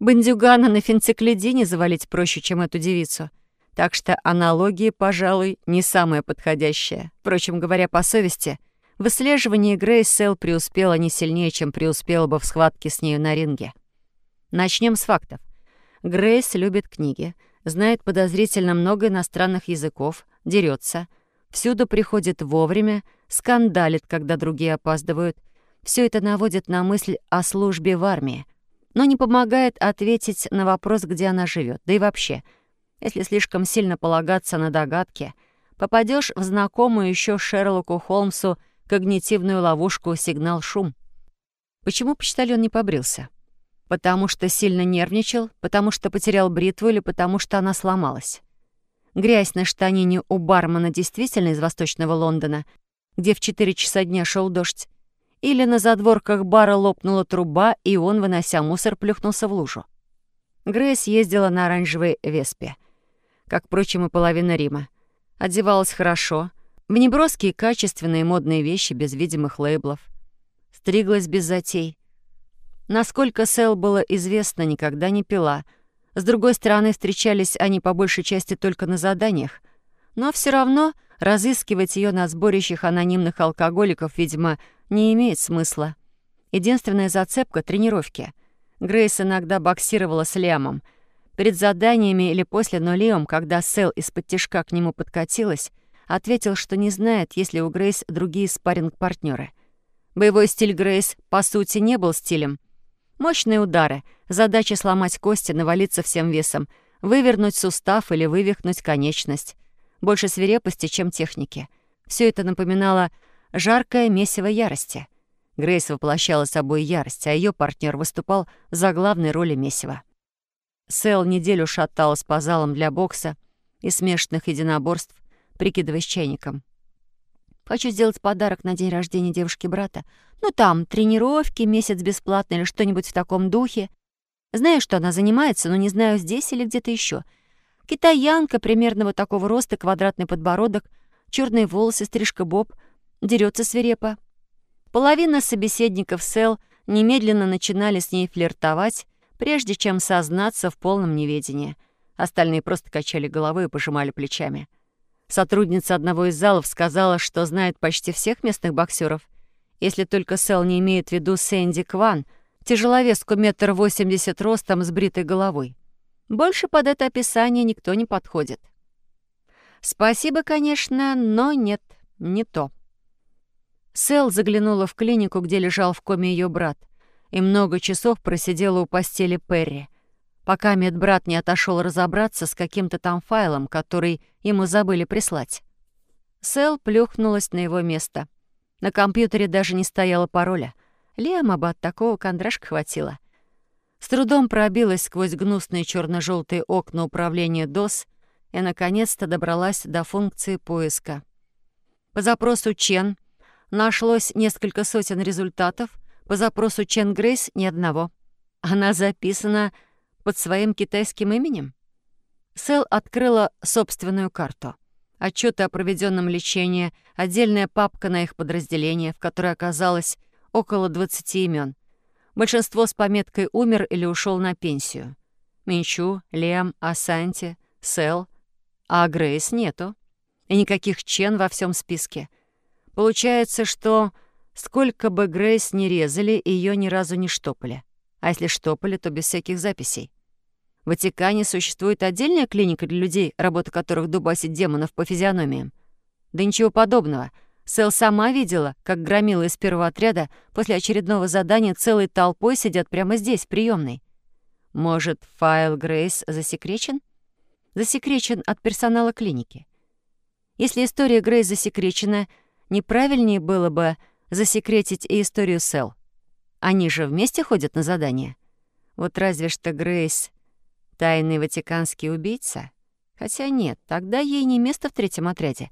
[SPEAKER 1] Бандюгана на фенциклидине завалить проще, чем эту девицу. Так что аналогии, пожалуй, не самая подходящая. Впрочем, говоря по совести, в выслеживании Грейс Сэл преуспела не сильнее, чем преуспела бы в схватке с нею на ринге. Начнем с фактов. Грейс любит книги, знает подозрительно много иностранных языков, дерется, всюду приходит вовремя, скандалит, когда другие опаздывают. Все это наводит на мысль о службе в армии — но не помогает ответить на вопрос, где она живет. Да и вообще, если слишком сильно полагаться на догадки, попадешь в знакомую еще Шерлоку Холмсу когнитивную ловушку «Сигнал-шум». Почему почтальон не побрился? Потому что сильно нервничал, потому что потерял бритву или потому что она сломалась? Грязь на штанине у бармена действительно из восточного Лондона, где в 4 часа дня шел дождь, или на задворках бара лопнула труба, и он, вынося мусор, плюхнулся в лужу. Грейс ездила на оранжевой веспе, как, впрочем, и половина Рима. Одевалась хорошо, в неброские качественные модные вещи без видимых лейблов. Стриглась без затей. Насколько Сэл было известно, никогда не пила. С другой стороны, встречались они по большей части только на заданиях. Но все равно разыскивать ее на сборищах анонимных алкоголиков, видимо, не имеет смысла. Единственная зацепка — тренировки. Грейс иногда боксировала с Лиамом. Перед заданиями или после, но Лиам, когда Сэл из-под тяжка к нему подкатилась, ответил, что не знает, есть ли у Грейс другие спарринг-партнеры. Боевой стиль Грейс, по сути, не был стилем. Мощные удары, задача сломать кости, навалиться всем весом, вывернуть сустав или вывихнуть конечность. Больше свирепости, чем техники. Все это напоминало жаркое месиво ярости. Грейс воплощала собой ярость, а ее партнер выступал за главной роли месива. Сэл неделю шаталась по залам для бокса и смешанных единоборств, прикидываясь чайником. Хочу сделать подарок на день рождения девушки брата. Ну там, тренировки, месяц бесплатно или что-нибудь в таком духе. Знаю, что она занимается, но не знаю, здесь или где-то еще. Китаянка примерно вот такого роста, квадратный подбородок, черные волосы, стрижка боб, дерется свирепо. Половина собеседников Сэл немедленно начинали с ней флиртовать, прежде чем сознаться в полном неведении. Остальные просто качали головой и пожимали плечами. Сотрудница одного из залов сказала, что знает почти всех местных боксеров, если только Сэл не имеет в виду Сэнди Кван, тяжеловеску метр восемьдесят ростом с бритой головой. Больше под это описание никто не подходит. Спасибо, конечно, но нет, не то. Сэл заглянула в клинику, где лежал в коме ее брат, и много часов просидела у постели Перри, пока медбрат не отошел разобраться с каким-то там файлом, который ему забыли прислать. Сэл плюхнулась на его место. На компьютере даже не стояло пароля. Лема бы от такого кондрашка хватило. С трудом пробилась сквозь гнусные черно желтые окна управления DOS и, наконец-то, добралась до функции поиска. По запросу «Чен» Нашлось несколько сотен результатов, по запросу Чен Грейс ни одного. Она записана под своим китайским именем? Сэл открыла собственную карту. Отчеты о проведенном лечении, отдельная папка на их подразделение, в которой оказалось около 20 имен. Большинство с пометкой «умер» или ушел на пенсию. Минчу, Лем, Асанти, Сэл. А Грейс нету. И никаких Чен во всем списке. Получается, что сколько бы Грейс не резали, ее ни разу не штопали. А если штопали, то без всяких записей. В Ватикане существует отдельная клиника для людей, работа которых дубасит демонов по физиономиям. Да ничего подобного. Сэл сама видела, как громила из первого отряда после очередного задания целой толпой сидят прямо здесь, в приемной. Может, файл Грейс засекречен? Засекречен от персонала клиники. Если история Грейс засекречена, неправильнее было бы засекретить и историю Сэл. Они же вместе ходят на задание. Вот разве что Грейс — тайный ватиканский убийца? Хотя нет, тогда ей не место в третьем отряде.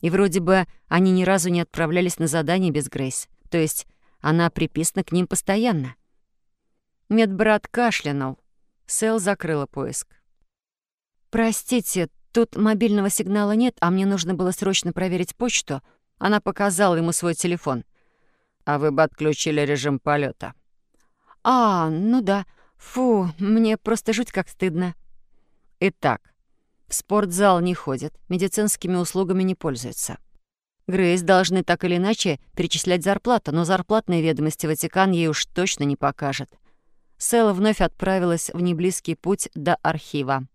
[SPEAKER 1] И вроде бы они ни разу не отправлялись на задание без Грейс. То есть она приписана к ним постоянно. Медбрат кашлянул. Сэл закрыла поиск. «Простите, тут мобильного сигнала нет, а мне нужно было срочно проверить почту», она показала ему свой телефон. «А вы бы отключили режим полета. «А, ну да. Фу, мне просто жуть как стыдно». «Итак, в спортзал не ходят, медицинскими услугами не пользуются. Грейс должны так или иначе перечислять зарплату, но зарплатные ведомости Ватикан ей уж точно не покажет». Сэла вновь отправилась в неблизкий путь до архива.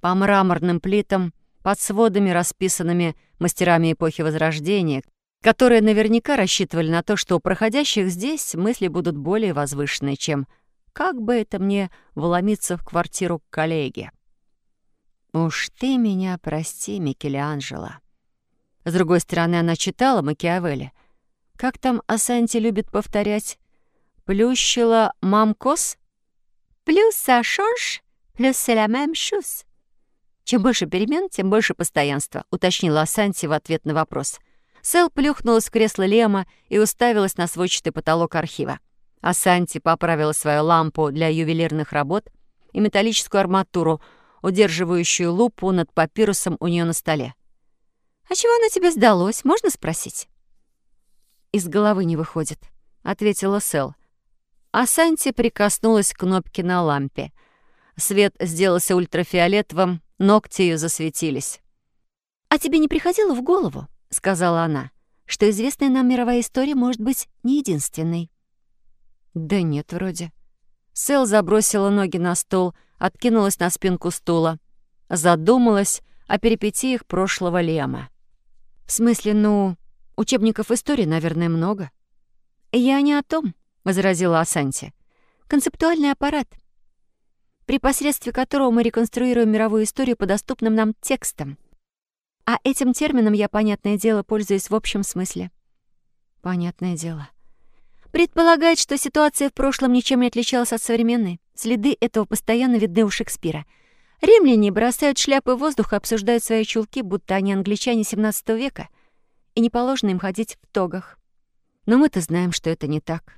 [SPEAKER 1] По мраморным плитам под сводами, расписанными мастерами эпохи Возрождения, которые наверняка рассчитывали на то, что у проходящих здесь мысли будут более возвышенные, чем «как бы это мне вломиться в квартиру к коллеге». «Уж ты меня прости, Микеланджело». С другой стороны, она читала Макиавелли. Как там Асанти любит повторять? «Плющила мамкос?» «Плюс сашонж, плюс селямэм шус». «Чем больше перемен, тем больше постоянства», — уточнила Асанти в ответ на вопрос. Сэл плюхнулась в кресло Лема и уставилась на сводчатый потолок архива. Асанти поправила свою лампу для ювелирных работ и металлическую арматуру, удерживающую лупу над папирусом у нее на столе. «А чего она тебе сдалось, можно спросить?» «Из головы не выходит», — ответила Сэл. Асанти прикоснулась к кнопке на лампе. Свет сделался ультрафиолетовым, Ногти ее засветились. «А тебе не приходило в голову, — сказала она, — что известная нам мировая история может быть не единственной?» «Да нет, вроде». Сэл забросила ноги на стол, откинулась на спинку стула, задумалась о перипетиях прошлого Лема. «В смысле, ну, учебников истории, наверное, много». «Я не о том», — возразила Асанти. «Концептуальный аппарат — при посредстве которого мы реконструируем мировую историю по доступным нам текстам. А этим термином я, понятное дело, пользуюсь в общем смысле. Понятное дело. Предполагает, что ситуация в прошлом ничем не отличалась от современной. Следы этого постоянно видны у Шекспира. Римляне бросают шляпы в воздух и обсуждают свои чулки, будто они англичане 17 века, и не положено им ходить в тогах. Но мы-то знаем, что это не так.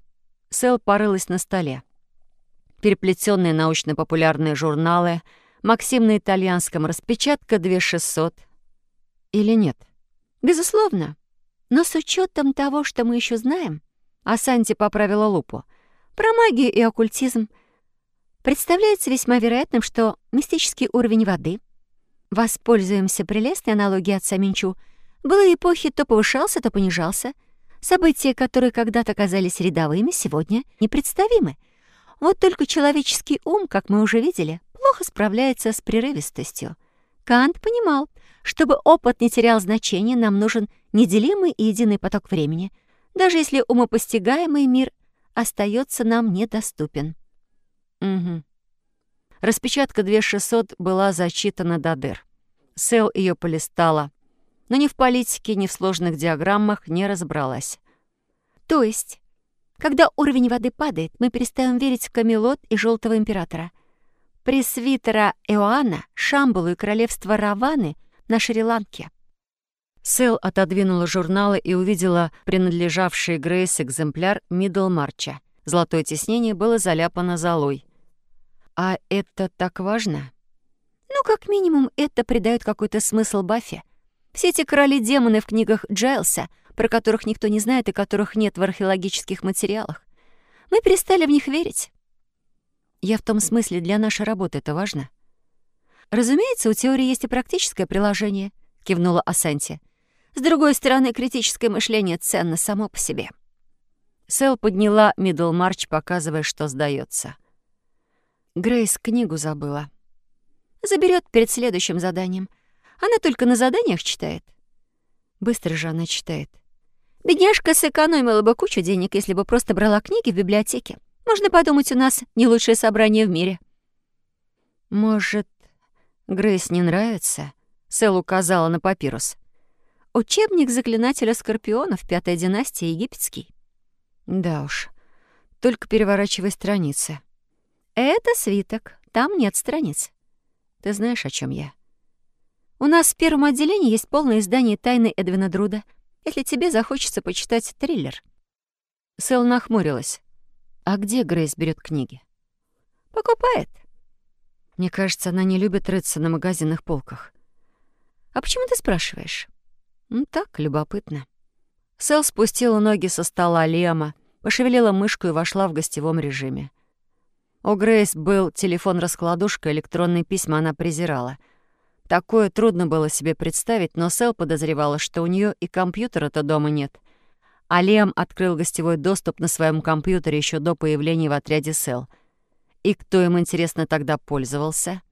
[SPEAKER 1] Сэл порылась на столе. переплетенные научно-популярные журналы, Максим на итальянском, распечатка 2600. Или нет?
[SPEAKER 2] Безусловно. Но с учетом того, что мы еще знаем, а Санти поправила лупу, про магию и оккультизм, представляется весьма вероятным, что мистический уровень воды, воспользуемся прелестной аналогией отца Минчу, в былые эпохи то повышался, то понижался. События, которые когда-то казались рядовыми, сегодня непредставимы. Вот только человеческий ум, как мы уже видели, плохо справляется с прерывистостью. Кант понимал, чтобы опыт не терял значения, нам нужен неделимый и единый поток времени, даже если умопостигаемый мир остается нам недоступен.
[SPEAKER 1] Угу. Распечатка 2600 была зачитана до дыр. Сэл ее полистала, но ни в политике, ни в сложных диаграммах не разобралась.
[SPEAKER 2] То есть, когда уровень воды падает, мы перестаем верить в Камелот и Желтого Императора. Пресвитера Иоанна, Шамбалу и королевство Раваны на Шри-Ланке.
[SPEAKER 1] Сэл отодвинула журналы и увидела принадлежавший Грейс экземпляр Миддлмарча. Золотое тиснение было заляпано золой. «А это так важно?»
[SPEAKER 2] «Ну, как минимум, это придает какой-то смысл Баффи. Все эти короли-демоны в книгах Джайлса, про которых никто не знает и которых нет в археологических материалах. Мы перестали в них верить».
[SPEAKER 1] «Я в том смысле, для нашей работы это важно?»
[SPEAKER 2] «Разумеется, у теории есть и практическое приложение», — кивнула Асанти. «С другой стороны, критическое мышление ценно само по себе».
[SPEAKER 1] Сэл подняла Миддлмарч, показывая, что сдается.
[SPEAKER 2] Грейс книгу забыла. Заберет перед следующим заданием. Она только на заданиях читает.
[SPEAKER 1] Быстро же она читает.
[SPEAKER 2] Бедняжка сэкономила бы кучу денег, если бы просто брала книги в библиотеке. Можно подумать, у нас не лучшее собрание в мире.
[SPEAKER 1] Может, Грейс не нравится? Сэл указала на папирус.
[SPEAKER 2] Учебник заклинателя скорпионов пятой династии египетский.
[SPEAKER 1] Да уж, только переворачивай страницы.
[SPEAKER 2] Это свиток, там нет страниц.
[SPEAKER 1] Ты знаешь, о чем я?
[SPEAKER 2] У нас в первом отделении есть полное издание «Тайны Эдвина Друда», если тебе захочется почитать триллер.
[SPEAKER 1] Сэл нахмурилась. А где Грейс берет книги?
[SPEAKER 2] Покупает.
[SPEAKER 1] Мне кажется, она не любит рыться на магазинных полках.
[SPEAKER 2] А почему ты спрашиваешь?
[SPEAKER 1] Так, любопытно. Сэл спустила ноги со стола Лема, пошевелила мышку и вошла в гостевом режиме. У Грейс был телефон-раскладушка, электронные письма она презирала. Такое трудно было себе представить, но Сэл подозревала, что у нее и компьютера-то дома нет. А Лем открыл гостевой доступ на своем компьютере еще до появления в отряде Сэл. И кто им, интересно, тогда пользовался?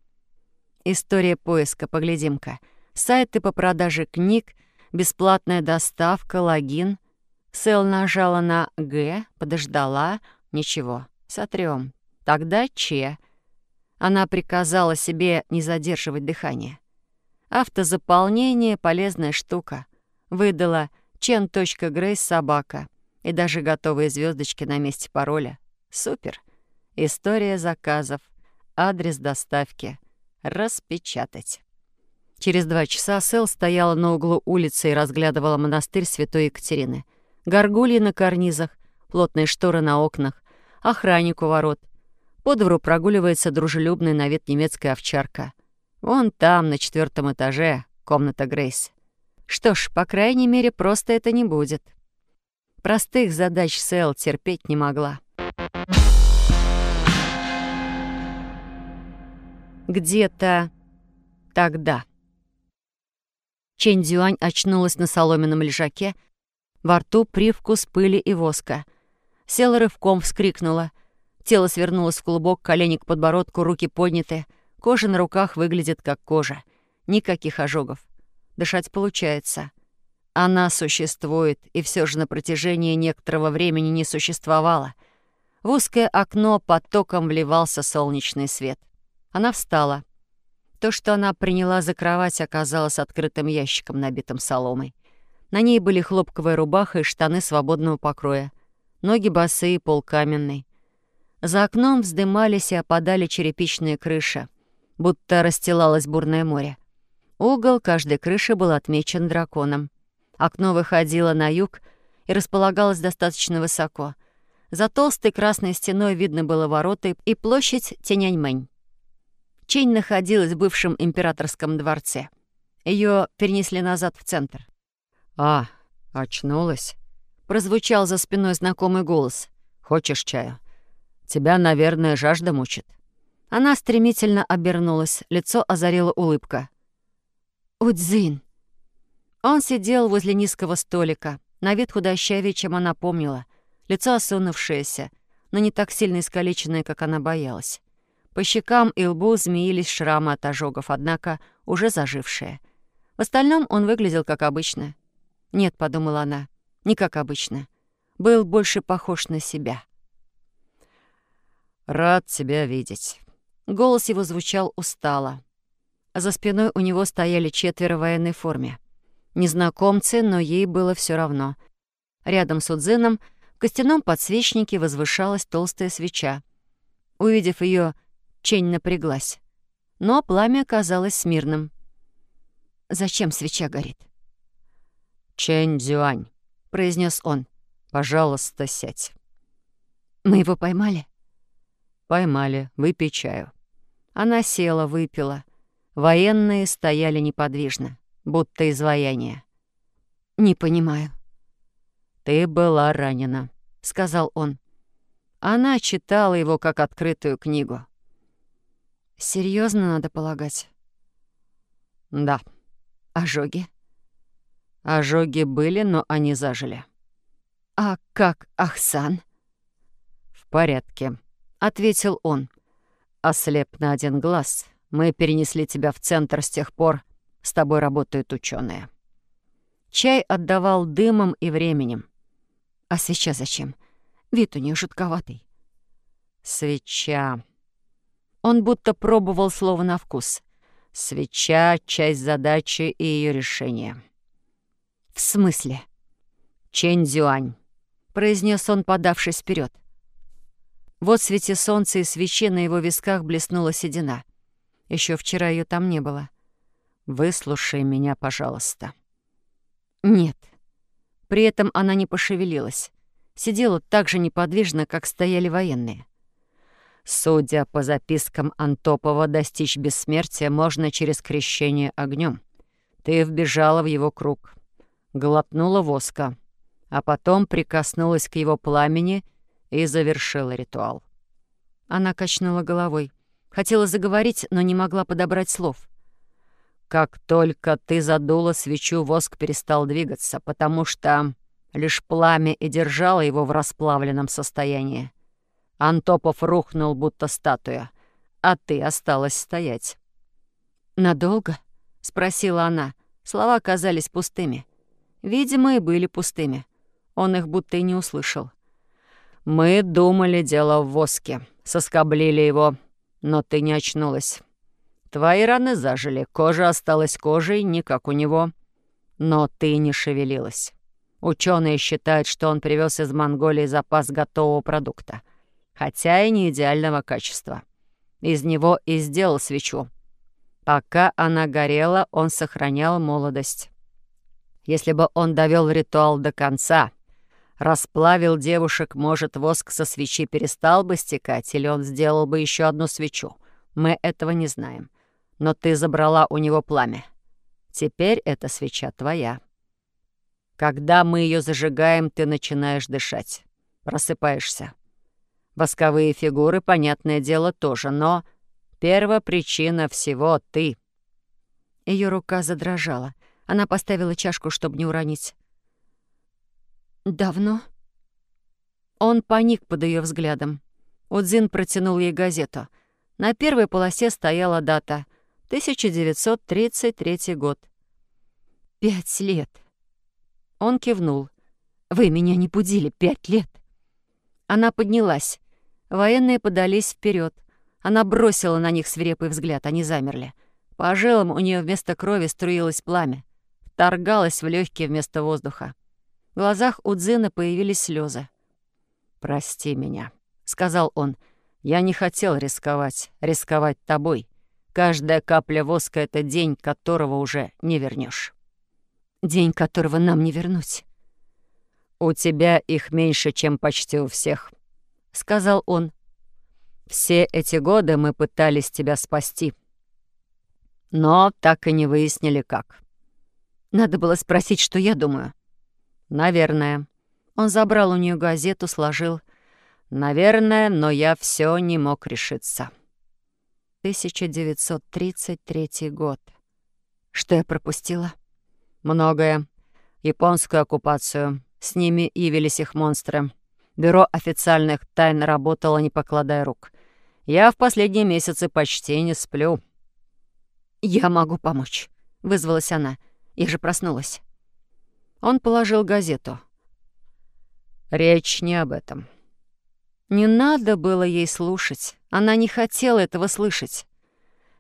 [SPEAKER 1] История поиска, поглядим-ка. Сайты по продаже книг, бесплатная доставка, логин. Сэл нажала на «Г», подождала. Ничего, сотрём. Тогда Че. Она приказала себе не задерживать дыхание. Автозаполнение — полезная штука. Выдала чен.грейс собака и даже готовые звездочки на месте пароля. Супер. История заказов. Адрес доставки. Распечатать. Через два часа Сэл стояла на углу улицы и разглядывала монастырь Святой Екатерины. Горгульи на карнизах, плотные шторы на окнах, охранник у ворот, по двору прогуливается дружелюбная на вид немецкая овчарка. Вон там, на четвертом этаже, комната Грейс. Что ж, по крайней мере, просто это не будет. Простых задач Сэл терпеть не могла. Где-то тогда. Чэнь Дюань очнулась на соломенном лежаке, во рту привкус пыли и воска. Села рывком, вскрикнула. Тело свернулось в клубок, колени к подбородку, руки подняты. Кожа на руках выглядит как кожа. Никаких ожогов. Дышать получается. Она существует, и все же на протяжении некоторого времени не существовала. В узкое окно потоком вливался солнечный свет. Она встала. То, что она приняла за кровать, оказалось открытым ящиком, набитым соломой. На ней были хлопковая рубаха и штаны свободного покроя. Ноги босые, пол каменный. За окном вздымались и опадали черепичные крыши, будто расстилалось бурное море. Угол каждой крыши был отмечен драконом. Окно выходило на юг и располагалось достаточно высоко. За толстой красной стеной видно было ворота и площадь Тяньаньмэнь. Чень находилась в бывшем императорском дворце. Ее перенесли назад в центр.
[SPEAKER 2] «А, очнулась?»
[SPEAKER 1] Прозвучал за спиной знакомый голос.
[SPEAKER 2] «Хочешь чаю? Тебя, наверное, жажда мучит».
[SPEAKER 1] Она стремительно обернулась, лицо озарила улыбка. «Удзин!» Он сидел возле низкого столика, на вид худощавее, чем она помнила, лицо осунувшееся, но не так сильно искалеченное, как она боялась. По щекам и лбу змеились шрамы от ожогов, однако уже зажившие. В остальном он выглядел как обычно. «Нет», — подумала она, — «не как обычно. Был больше похож на себя».
[SPEAKER 2] «Рад тебя видеть».
[SPEAKER 1] Голос его звучал устало. За спиной у него стояли четверо в военной форме. Незнакомцы, но ей было все равно. Рядом с Удзином в костяном подсвечнике возвышалась толстая свеча. Увидев ее, Чень напряглась. Но пламя казалось смирным. «Зачем свеча горит?»
[SPEAKER 2] «Чэнь Дзюань», — произнес он. «Пожалуйста, сядь».
[SPEAKER 1] «Мы его поймали?»
[SPEAKER 2] «Поймали. Выпей чаю».
[SPEAKER 1] Она села, выпила. Военные стояли неподвижно, будто изваяние. «Не понимаю».
[SPEAKER 2] «Ты была ранена», — сказал он.
[SPEAKER 1] Она читала его как открытую книгу. Серьезно надо полагать?»
[SPEAKER 2] «Да».
[SPEAKER 1] «Ожоги?»
[SPEAKER 2] «Ожоги были, но они зажили».
[SPEAKER 1] «А как Ахсан?»
[SPEAKER 2] «В порядке», — ответил он. «Ослеп на один глаз. Мы перенесли тебя в центр с тех пор. С тобой работают ученые.
[SPEAKER 1] Чай отдавал дымом и временем. А свеча зачем? Вид у нее жутковатый.
[SPEAKER 2] Свеча.
[SPEAKER 1] Он будто пробовал слово на вкус.
[SPEAKER 2] Свеча — часть задачи и ее решения.
[SPEAKER 1] «В смысле?»
[SPEAKER 2] «Чэнь-дзюань», —
[SPEAKER 1] произнес он, подавшись вперед. В свете солнца и свечи на его висках блеснула седина. Еще вчера ее там не было.
[SPEAKER 2] «Выслушай меня, пожалуйста».
[SPEAKER 1] «Нет». При этом она не пошевелилась. Сидела так же неподвижно, как стояли военные.
[SPEAKER 2] Судя по запискам Антопова, достичь бессмертия можно через крещение огнем. Ты вбежала в его круг, глотнула воска, а потом прикоснулась к его пламени и завершила ритуал.
[SPEAKER 1] Она качнула головой. Хотела заговорить, но не могла подобрать слов.
[SPEAKER 2] «Как только ты задула свечу, воск перестал двигаться, потому что лишь пламя и держало его в расплавленном состоянии. Антопов рухнул, будто статуя, а ты осталась стоять».
[SPEAKER 1] «Надолго?» — спросила она. Слова казались пустыми. Видимо, и были пустыми. Он их будто и не услышал.
[SPEAKER 2] «Мы думали, дело в воске. Соскоблили его, но ты не очнулась. Твои раны зажили, кожа осталась кожей, не как у него. Но ты не шевелилась. Ученые считают, что он привез из Монголии запас готового продукта, хотя и не идеального качества. Из него и сделал свечу. Пока она горела, он сохранял молодость. Если бы он довел ритуал до конца, расплавил девушек, может, воск со свечи перестал бы стекать, или он сделал бы еще одну свечу. Мы этого не знаем. Но ты забрала у него пламя. Теперь эта свеча твоя. Когда мы ее зажигаем, ты начинаешь дышать. Просыпаешься. Восковые фигуры, понятное дело, тоже, но первопричина всего — ты.
[SPEAKER 1] Ее рука задрожала. Она поставила чашку, чтобы не уронить. «Давно?» Он паник под ее взглядом. Удзин протянул ей газету. На первой полосе стояла дата — 1933 год. «Пять лет». Он кивнул. «Вы меня не будили пять лет». Она поднялась. Военные подались вперед. Она бросила на них свирепый взгляд, они замерли. По жилам у нее вместо крови струилось пламя. Вторгалось в легкие вместо воздуха. В глазах у Дзина появились слезы.
[SPEAKER 2] «Прости меня», — сказал он. «Я не хотел рисковать, рисковать тобой. Каждая капля воска — это день, которого уже не вернешь.
[SPEAKER 1] «День, которого нам не вернуть».
[SPEAKER 2] «У тебя их меньше, чем почти у всех»,
[SPEAKER 1] сказал он.
[SPEAKER 2] «Все эти годы мы пытались тебя спасти, но так и не выяснили, как».
[SPEAKER 1] Надо было спросить, что я думаю.
[SPEAKER 2] «Наверное».
[SPEAKER 1] Он забрал у нее газету, сложил.
[SPEAKER 2] «Наверное, но я все не мог решиться».
[SPEAKER 1] 1933 год. Что я пропустила?
[SPEAKER 2] Многое. Японскую оккупацию. С ними явились их монстры. Бюро официальных тайн работало, не покладая рук. Я в последние месяцы почти не сплю.
[SPEAKER 1] «Я могу помочь», — вызвалась она. «Я же проснулась». Он положил газету.
[SPEAKER 2] «Речь не об этом».
[SPEAKER 1] Не надо было ей слушать. Она не хотела этого слышать.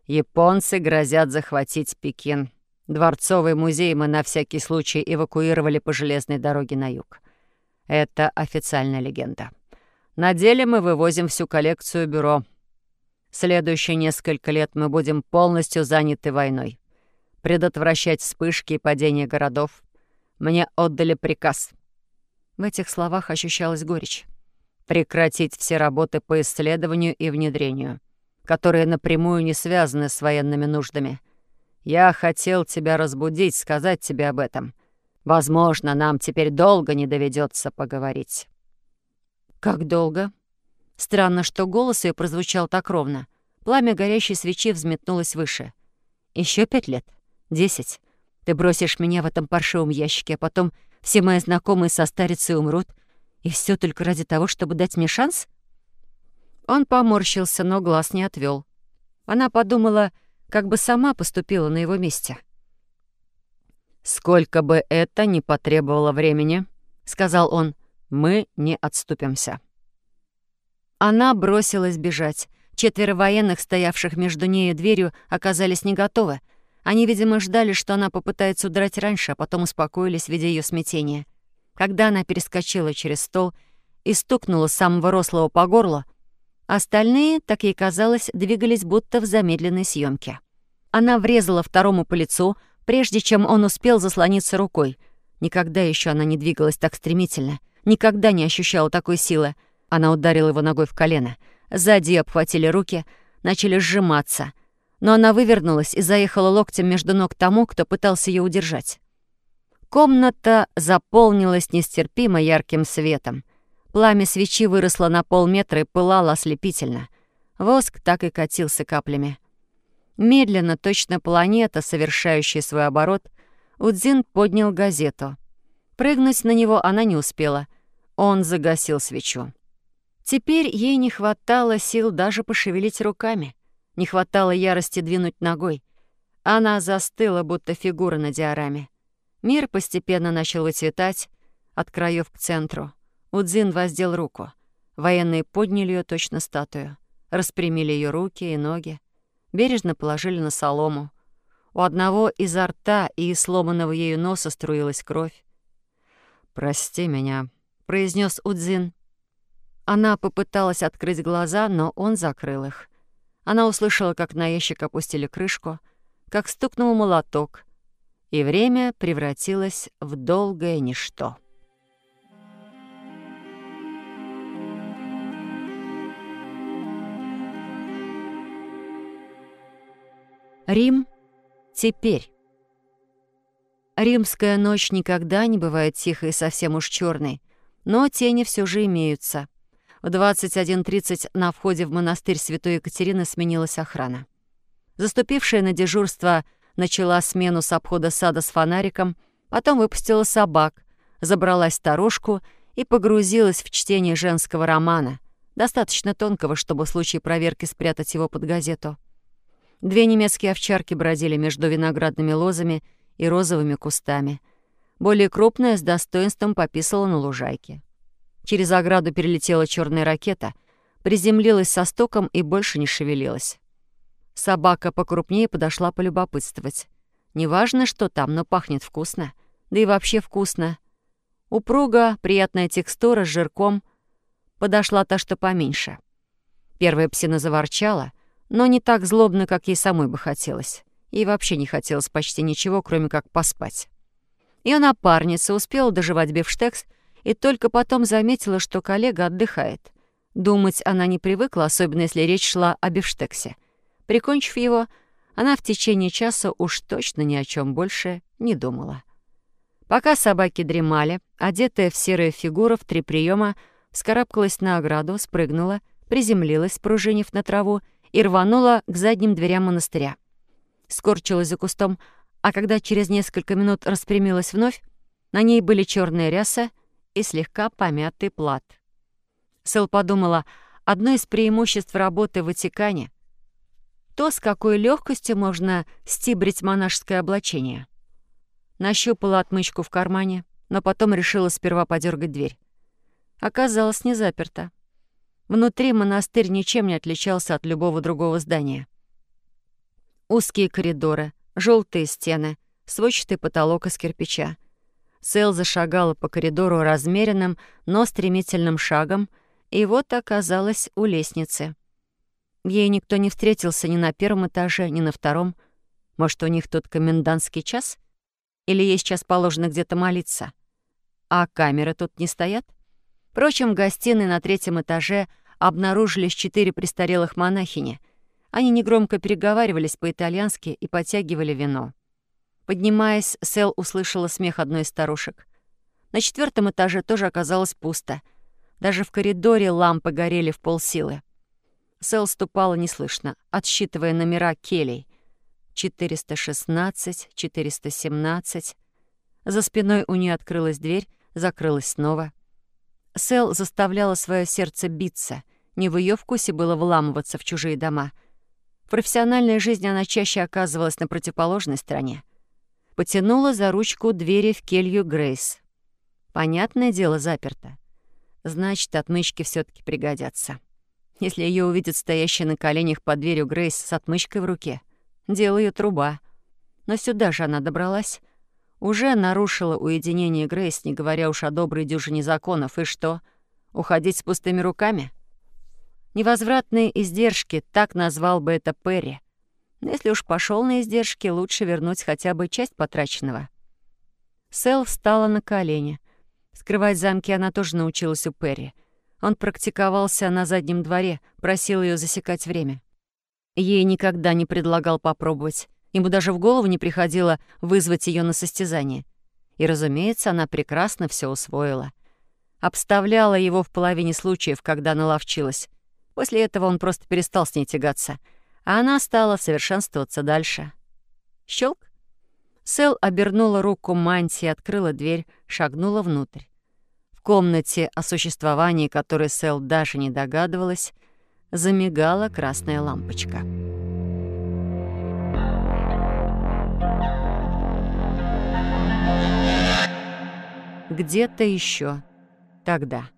[SPEAKER 2] Японцы грозят захватить Пекин. Дворцовый музей мы на всякий случай эвакуировали по железной дороге на юг. Это официальная легенда. На деле мы вывозим всю коллекцию бюро. Следующие несколько лет мы будем полностью заняты войной. Предотвращать вспышки и падения городов. Мне отдали приказ.
[SPEAKER 1] В этих словах ощущалась горечь.
[SPEAKER 2] Прекратить все работы по исследованию и внедрению, которые напрямую не связаны с военными нуждами. Я хотел тебя разбудить, сказать тебе об этом. Возможно, нам теперь долго не доведется поговорить».
[SPEAKER 1] «Как долго?» Странно, что голос ее прозвучал так ровно. Пламя горящей свечи взметнулось выше. Еще пять лет? Десять? Ты бросишь меня в этом паршивом ящике, а потом все мои знакомые состарятся и умрут, и все только ради того, чтобы дать мне шанс?» Он поморщился, но глаз не отвел. Она подумала, как бы сама поступила на его месте.
[SPEAKER 2] «Сколько бы это ни потребовало времени», — сказал он, — «мы не отступимся».
[SPEAKER 1] Она бросилась бежать. Четверо военных, стоявших между ней и дверью, оказались не готовы. Они, видимо, ждали, что она попытается удрать раньше, а потом успокоились, видя ее смятение. Когда она перескочила через стол и стукнула самого рослого по горлу, остальные, так ей казалось, двигались будто в замедленной съемке. Она врезала второму по лицу — прежде чем он успел заслониться рукой. Никогда еще она не двигалась так стремительно, никогда не ощущала такой силы. Она ударила его ногой в колено. Сзади обхватили руки, начали сжиматься. Но она вывернулась и заехала локтем между ног тому, кто пытался ее удержать. Комната заполнилась нестерпимо ярким светом. Пламя свечи выросло на полметра и пылало ослепительно. Воск так и катился каплями. Медленно, точно планета, совершающая свой оборот, Удзин поднял газету. Прыгнуть на него она не успела. Он загасил свечу. Теперь ей не хватало сил даже пошевелить руками. Не хватало ярости двинуть ногой. Она застыла, будто фигура на диораме. Мир постепенно начал выцветать от краев к центру. Удзин воздел руку. Военные подняли ее точно статую. Распрямили ее руки и ноги бережно положили на солому. У одного изо рта и из сломанного ею носа струилась кровь. «Прости меня», — произнес Удзин. Она попыталась открыть глаза, но он закрыл их. Она услышала, как на ящик опустили крышку, как стукнул молоток, и время превратилось в долгое ничто. Рим теперь. Римская ночь никогда не бывает тихой и совсем уж черной, но тени все же имеются. В 21.30 на входе в монастырь Святой Екатерины сменилась охрана. Заступившая на дежурство начала смену с обхода сада с фонариком, потом выпустила собак, забралась старушку и погрузилась в чтение женского романа, достаточно тонкого, чтобы в случае проверки спрятать его под газету. Две немецкие овчарки бродили между виноградными лозами и розовыми кустами. Более крупная с достоинством пописала на лужайке. Через ограду перелетела черная ракета, приземлилась со стоком и больше не шевелилась. Собака покрупнее подошла полюбопытствовать. Неважно, что там, но пахнет вкусно. Да и вообще вкусно. Упруга, приятная текстура с жирком. Подошла та, что поменьше. Первая псина заворчала, но не так злобно, как ей самой бы хотелось. Ей вообще не хотелось почти ничего, кроме как поспать. Ее напарница успела доживать бифштекс и только потом заметила, что коллега отдыхает. Думать она не привыкла, особенно если речь шла о бифштексе. Прикончив его, она в течение часа уж точно ни о чем больше не думала. Пока собаки дремали, одетая в серые фигуры в три приема, вскарабкалась на ограду, спрыгнула, приземлилась, пружинив на траву, и рванула к задним дверям монастыря. Скорчилась за кустом, а когда через несколько минут распрямилась вновь, на ней были черная ряса и слегка помятый плат. Сэл подумала, одно из преимуществ работы в Ватикане — то, с какой легкостью можно стибрить монашеское облачение. Нащупала отмычку в кармане, но потом решила сперва подергать дверь. Оказалось, не заперта. Внутри монастырь ничем не отличался от любого другого здания. Узкие коридоры, желтые стены, сводчатый потолок из кирпича. Сэл зашагала по коридору размеренным, но стремительным шагом, и вот оказалась у лестницы. Ей никто не встретился ни на первом этаже, ни на втором. Может, у них тут комендантский час? Или ей сейчас положено где-то молиться? А камеры тут не стоят? Впрочем, в гостиной на третьем этаже обнаружились четыре престарелых монахини. Они негромко переговаривались по-итальянски и подтягивали вино. Поднимаясь, Сэл услышала смех одной из старушек. На четвертом этаже тоже оказалось пусто. Даже в коридоре лампы горели в полсилы. Сэл ступала неслышно, отсчитывая номера келей. 416, 417. За спиной у нее открылась дверь, закрылась снова — Сэл заставляла свое сердце биться. Не в ее вкусе было вламываться в чужие дома. В профессиональной жизни она чаще оказывалась на противоположной стороне. Потянула за ручку двери в келью Грейс. Понятное дело, заперто. Значит, отмычки все таки пригодятся. Если ее увидят стоящей на коленях под дверью Грейс с отмычкой в руке, дело ее труба. Но сюда же она добралась уже нарушила уединение Грейс, не говоря уж о доброй дюжине законов. И что? Уходить с пустыми руками? Невозвратные издержки, так назвал бы это Перри. Но если уж пошел на издержки, лучше вернуть хотя бы часть потраченного. Сэл встала на колени. Скрывать замки она тоже научилась у Перри. Он практиковался на заднем дворе, просил ее засекать время. Ей никогда не предлагал попробовать. Ему даже в голову не приходило вызвать ее на состязание. И, разумеется, она прекрасно все усвоила. Обставляла его в половине случаев, когда наловчилась. После этого он просто перестал с ней тягаться, а она стала совершенствоваться дальше. Щелк. Сэл обернула руку мантии, открыла дверь, шагнула внутрь. В комнате, о существовании которой Сэл даже не догадывалась, замигала красная лампочка. Где-то еще. Тогда.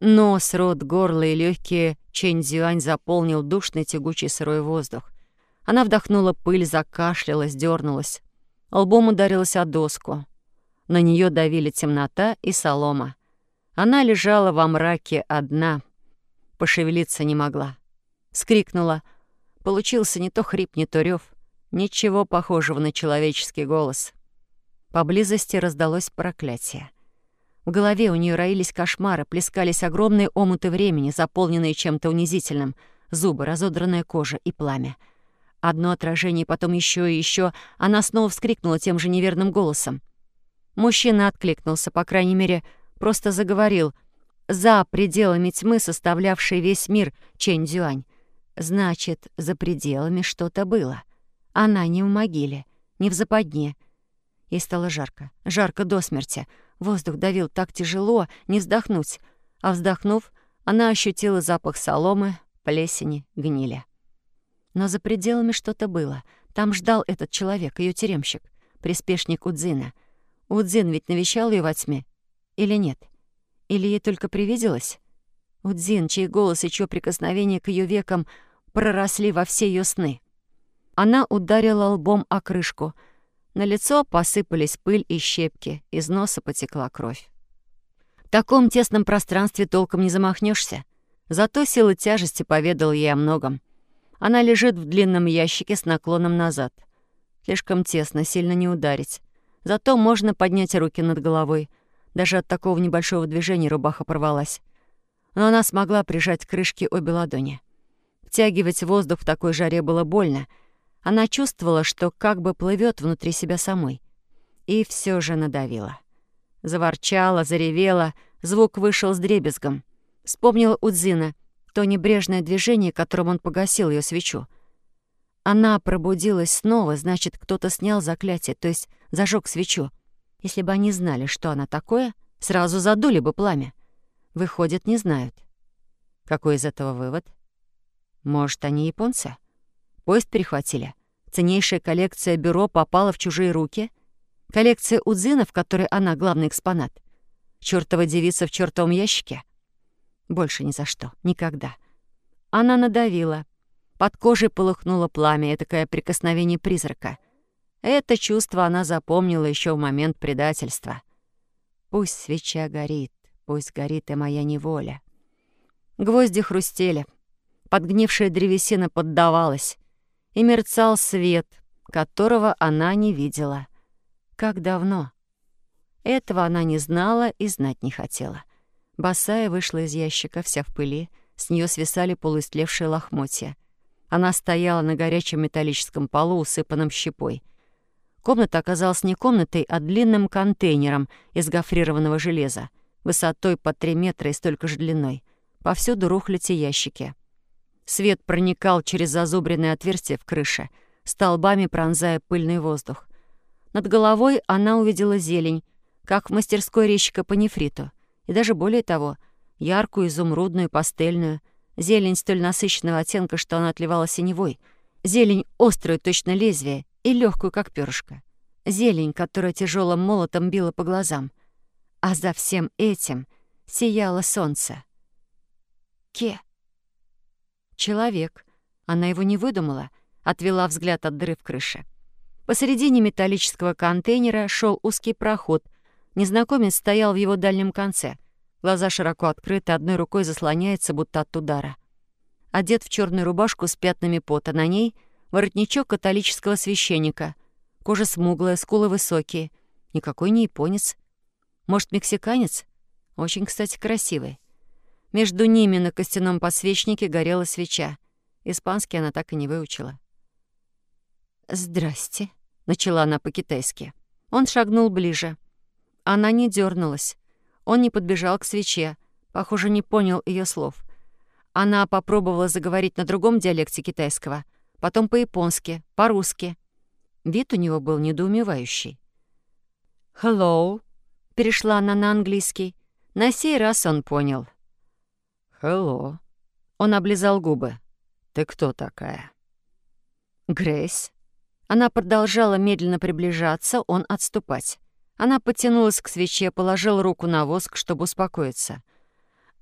[SPEAKER 1] Нос, рот, горло и легкие Чэнь Цзюань заполнил душный тягучий сырой воздух. Она вдохнула пыль, закашлялась, дернулась. Лбом ударилась о доску. На нее давили темнота и солома. Она лежала во мраке одна. Пошевелиться не могла. Скрикнула. Получился не то хрип, не то рев. Ничего похожего на человеческий голос. Поблизости раздалось проклятие. В голове у нее роились кошмары, плескались огромные омуты времени, заполненные чем-то унизительным. Зубы, разодранная кожа и пламя. Одно отражение, потом еще и еще. Она снова вскрикнула тем же неверным голосом. Мужчина откликнулся, по крайней мере, просто заговорил. За пределами тьмы, составлявшей весь мир, Чэнь Дзюань. Значит, за пределами что-то было. Она не в могиле, не в западне — Ей стало жарко. Жарко до смерти. Воздух давил так тяжело, не вздохнуть. А вздохнув, она ощутила запах соломы, плесени, гнили. Но за пределами что-то было. Там ждал этот человек, ее тюремщик, приспешник Удзина. Удзин ведь навещал ее во тьме. Или нет? Или ей только привиделось? Удзин, чей голос и чье прикосновение к ее векам проросли во все ее сны. Она ударила лбом о крышку — на лицо посыпались пыль и щепки, из носа потекла кровь. В таком тесном пространстве толком не замахнешься. Зато сила тяжести поведала ей о многом. Она лежит в длинном ящике с наклоном назад. Слишком тесно, сильно не ударить. Зато можно поднять руки над головой. Даже от такого небольшого движения рубаха порвалась. но она смогла прижать к крышке обе ладони. Втягивать воздух в такой жаре было больно. Она чувствовала, что как бы плывет внутри себя самой. И все же надавила. Заворчала, заревела, звук вышел с дребезгом. Вспомнила Удзина, то небрежное движение, которым он погасил ее свечу. Она пробудилась снова, значит, кто-то снял заклятие, то есть зажег свечу. Если бы они знали, что она такое, сразу задули бы пламя. Выходит, не знают. Какой из этого вывод? Может, они японцы? Поезд перехватили? Ценнейшая коллекция бюро попала в чужие руки? Коллекция Удзина, в которой она главный экспонат? Чёртова девица в чёртовом ящике? Больше ни за что. Никогда. Она надавила. Под кожей полыхнуло пламя, такое прикосновение призрака. Это чувство она запомнила еще в момент предательства. Пусть свеча горит, пусть горит и моя неволя. Гвозди хрустели. Подгнившая древесина поддавалась. И мерцал свет, которого она не видела. Как давно? Этого она не знала и знать не хотела. Босая вышла из ящика, вся в пыли, с нее свисали полуистлевшие лохмотья. Она стояла на горячем металлическом полу, усыпанном щепой. Комната оказалась не комнатой, а длинным контейнером из гофрированного железа, высотой по три метра и столько же длиной. Повсюду рухляти ящики. Свет проникал через зазубренное отверстие в крыше, столбами пронзая пыльный воздух. Над головой она увидела зелень, как в мастерской резчика по нефриту и даже более того, яркую, изумрудную, пастельную, зелень столь насыщенного оттенка, что она отливала синевой, зелень острую, точно лезвие, и легкую, как перышко. Зелень, которая тяжелым молотом била по глазам. А за всем этим сияло солнце. Ке. Человек. Она его не выдумала, отвела взгляд от дыры в крыше. Посередине металлического контейнера шел узкий проход — Незнакомец стоял в его дальнем конце. Глаза широко открыты, одной рукой заслоняется, будто от удара. Одет в черную рубашку с пятнами пота, на ней воротничок католического священника. Кожа смуглая, скулы высокие. Никакой не японец. Может, мексиканец? Очень, кстати, красивый. Между ними на костяном подсвечнике горела свеча. Испанский она так и не выучила. «Здрасте», — начала она по-китайски. Он шагнул ближе. Она не дернулась. Он не подбежал к свече. Похоже, не понял ее слов. Она попробовала заговорить на другом диалекте китайского, потом по-японски, по-русски. Вид у него был недоумевающий. «Hello», — перешла она на английский. На сей раз он понял.
[SPEAKER 2] «Hello».
[SPEAKER 1] Он облизал губы.
[SPEAKER 2] «Ты кто такая?»
[SPEAKER 1] «Грейс». Она продолжала медленно приближаться, он отступать. Она потянулась к свече, положила руку на воск, чтобы успокоиться.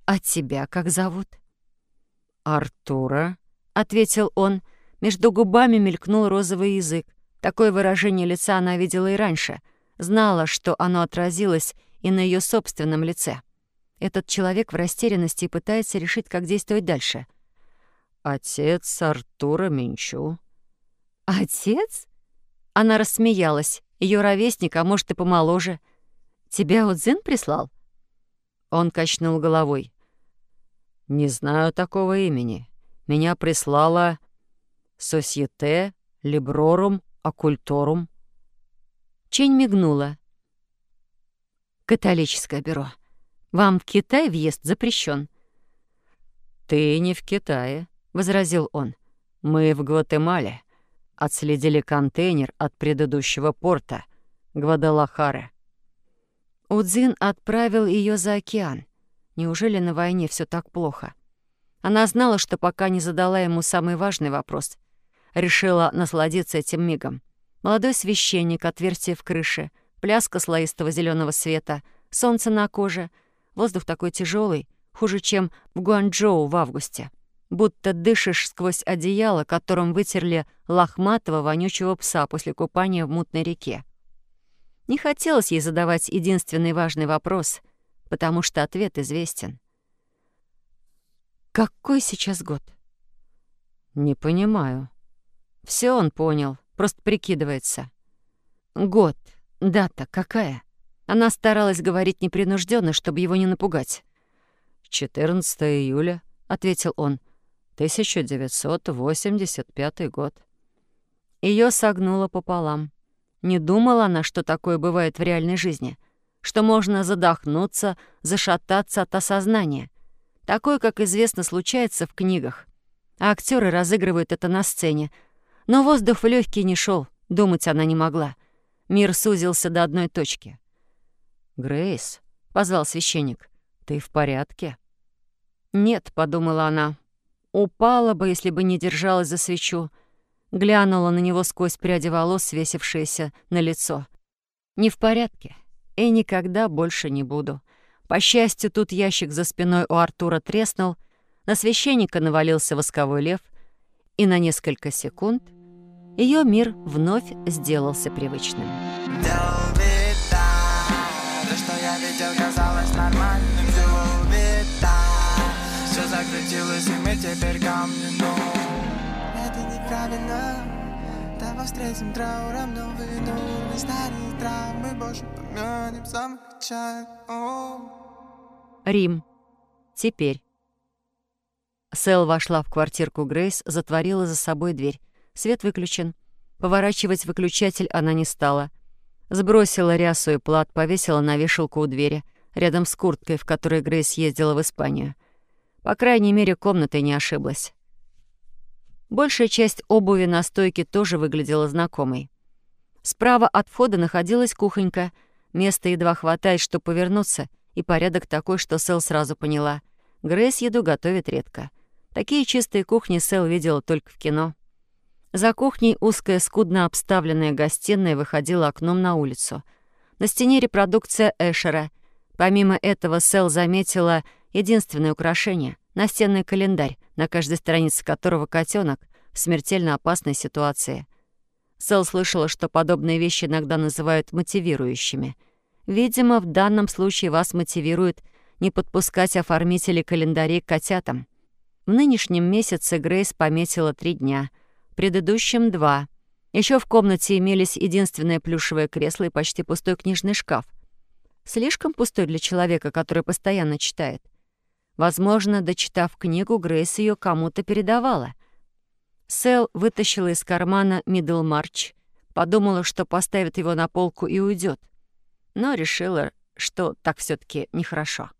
[SPEAKER 1] «А тебя как зовут?»
[SPEAKER 2] «Артура», —
[SPEAKER 1] ответил он. Между губами мелькнул розовый язык. Такое выражение лица она видела и раньше. Знала, что оно отразилось и на ее собственном лице. Этот человек в растерянности пытается решить, как действовать дальше.
[SPEAKER 2] «Отец Артура Минчу».
[SPEAKER 1] «Отец?» Она рассмеялась. Ее ровесник, а может, и помоложе. Тебя Удзин прислал?»
[SPEAKER 2] Он качнул головой. «Не знаю такого имени. Меня прислала Сосьете Либрорум Оккульторум».
[SPEAKER 1] Чень мигнула. «Католическое бюро. Вам в Китай въезд запрещен.
[SPEAKER 2] «Ты не в Китае», — возразил он. «Мы в Гватемале» отследили контейнер от предыдущего порта, Гвадалахары.
[SPEAKER 1] Удзин отправил ее за океан. Неужели на войне все так плохо? Она знала, что пока не задала ему самый важный вопрос. Решила насладиться этим мигом. Молодой священник, отверстие в крыше, пляска слоистого зеленого света, солнце на коже, воздух такой тяжелый, хуже, чем в Гуанчжоу в августе будто дышишь сквозь одеяло, которым вытерли лохматого вонючего пса после купания в мутной реке. Не хотелось ей задавать единственный важный вопрос, потому что ответ известен. «Какой сейчас год?»
[SPEAKER 2] «Не понимаю».
[SPEAKER 1] Все он понял, просто прикидывается. «Год. Дата какая?» Она старалась говорить непринужденно, чтобы его не напугать.
[SPEAKER 2] «14 июля», — ответил он. «1985 год».
[SPEAKER 1] Ее согнуло пополам. Не думала она, что такое бывает в реальной жизни, что можно задохнуться, зашататься от осознания. Такое, как известно, случается в книгах. А актеры разыгрывают это на сцене. Но воздух в легкие не шел, думать она не могла. Мир сузился до одной точки.
[SPEAKER 2] «Грейс», — позвал священник, — «ты в порядке?»
[SPEAKER 1] «Нет», — подумала она, — «упала бы, если бы не держалась за свечу» глянула на него сквозь пряди волос, свесившиеся на лицо. «Не в порядке. И никогда больше не буду». По счастью, тут ящик за спиной у Артура треснул, на священника навалился восковой лев, и на несколько секунд ее мир вновь сделался привычным. Все закрутилось, и мы теперь камни, но неправильно Давай встретим трауром новый Мы старые травмы больше помянем самых печальных Рим. Теперь. Сэл вошла в квартирку Грейс, затворила за собой дверь. Свет выключен. Поворачивать выключатель она не стала. Сбросила рясу и плат, повесила на вешалку у двери, рядом с курткой, в которой Грейс ездила в Испанию. По крайней мере, комнатой не ошиблась. Большая часть обуви на стойке тоже выглядела знакомой. Справа от входа находилась кухонька. Места едва хватает, чтобы повернуться, и порядок такой, что Сэл сразу поняла. Грейс еду готовит редко. Такие чистые кухни Сэл видела только в кино. За кухней узкая, скудно обставленная гостиная выходила окном на улицу. На стене репродукция Эшера. Помимо этого Сэл заметила единственное украшение — настенный календарь, на каждой странице которого котенок в смертельно опасной ситуации. Сэл слышала, что подобные вещи иногда называют мотивирующими. Видимо, в данном случае вас мотивирует не подпускать оформителей календарей к котятам. В нынешнем месяце Грейс пометила три дня, предыдущем — два. Еще в комнате имелись единственное плюшевое кресло и почти пустой книжный шкаф. Слишком пустой для человека, который постоянно читает — Возможно, дочитав книгу, Грейс ее кому-то передавала. Сэл вытащила из кармана Миддлмарч, подумала, что поставит его на полку и уйдет, но решила, что так все таки нехорошо.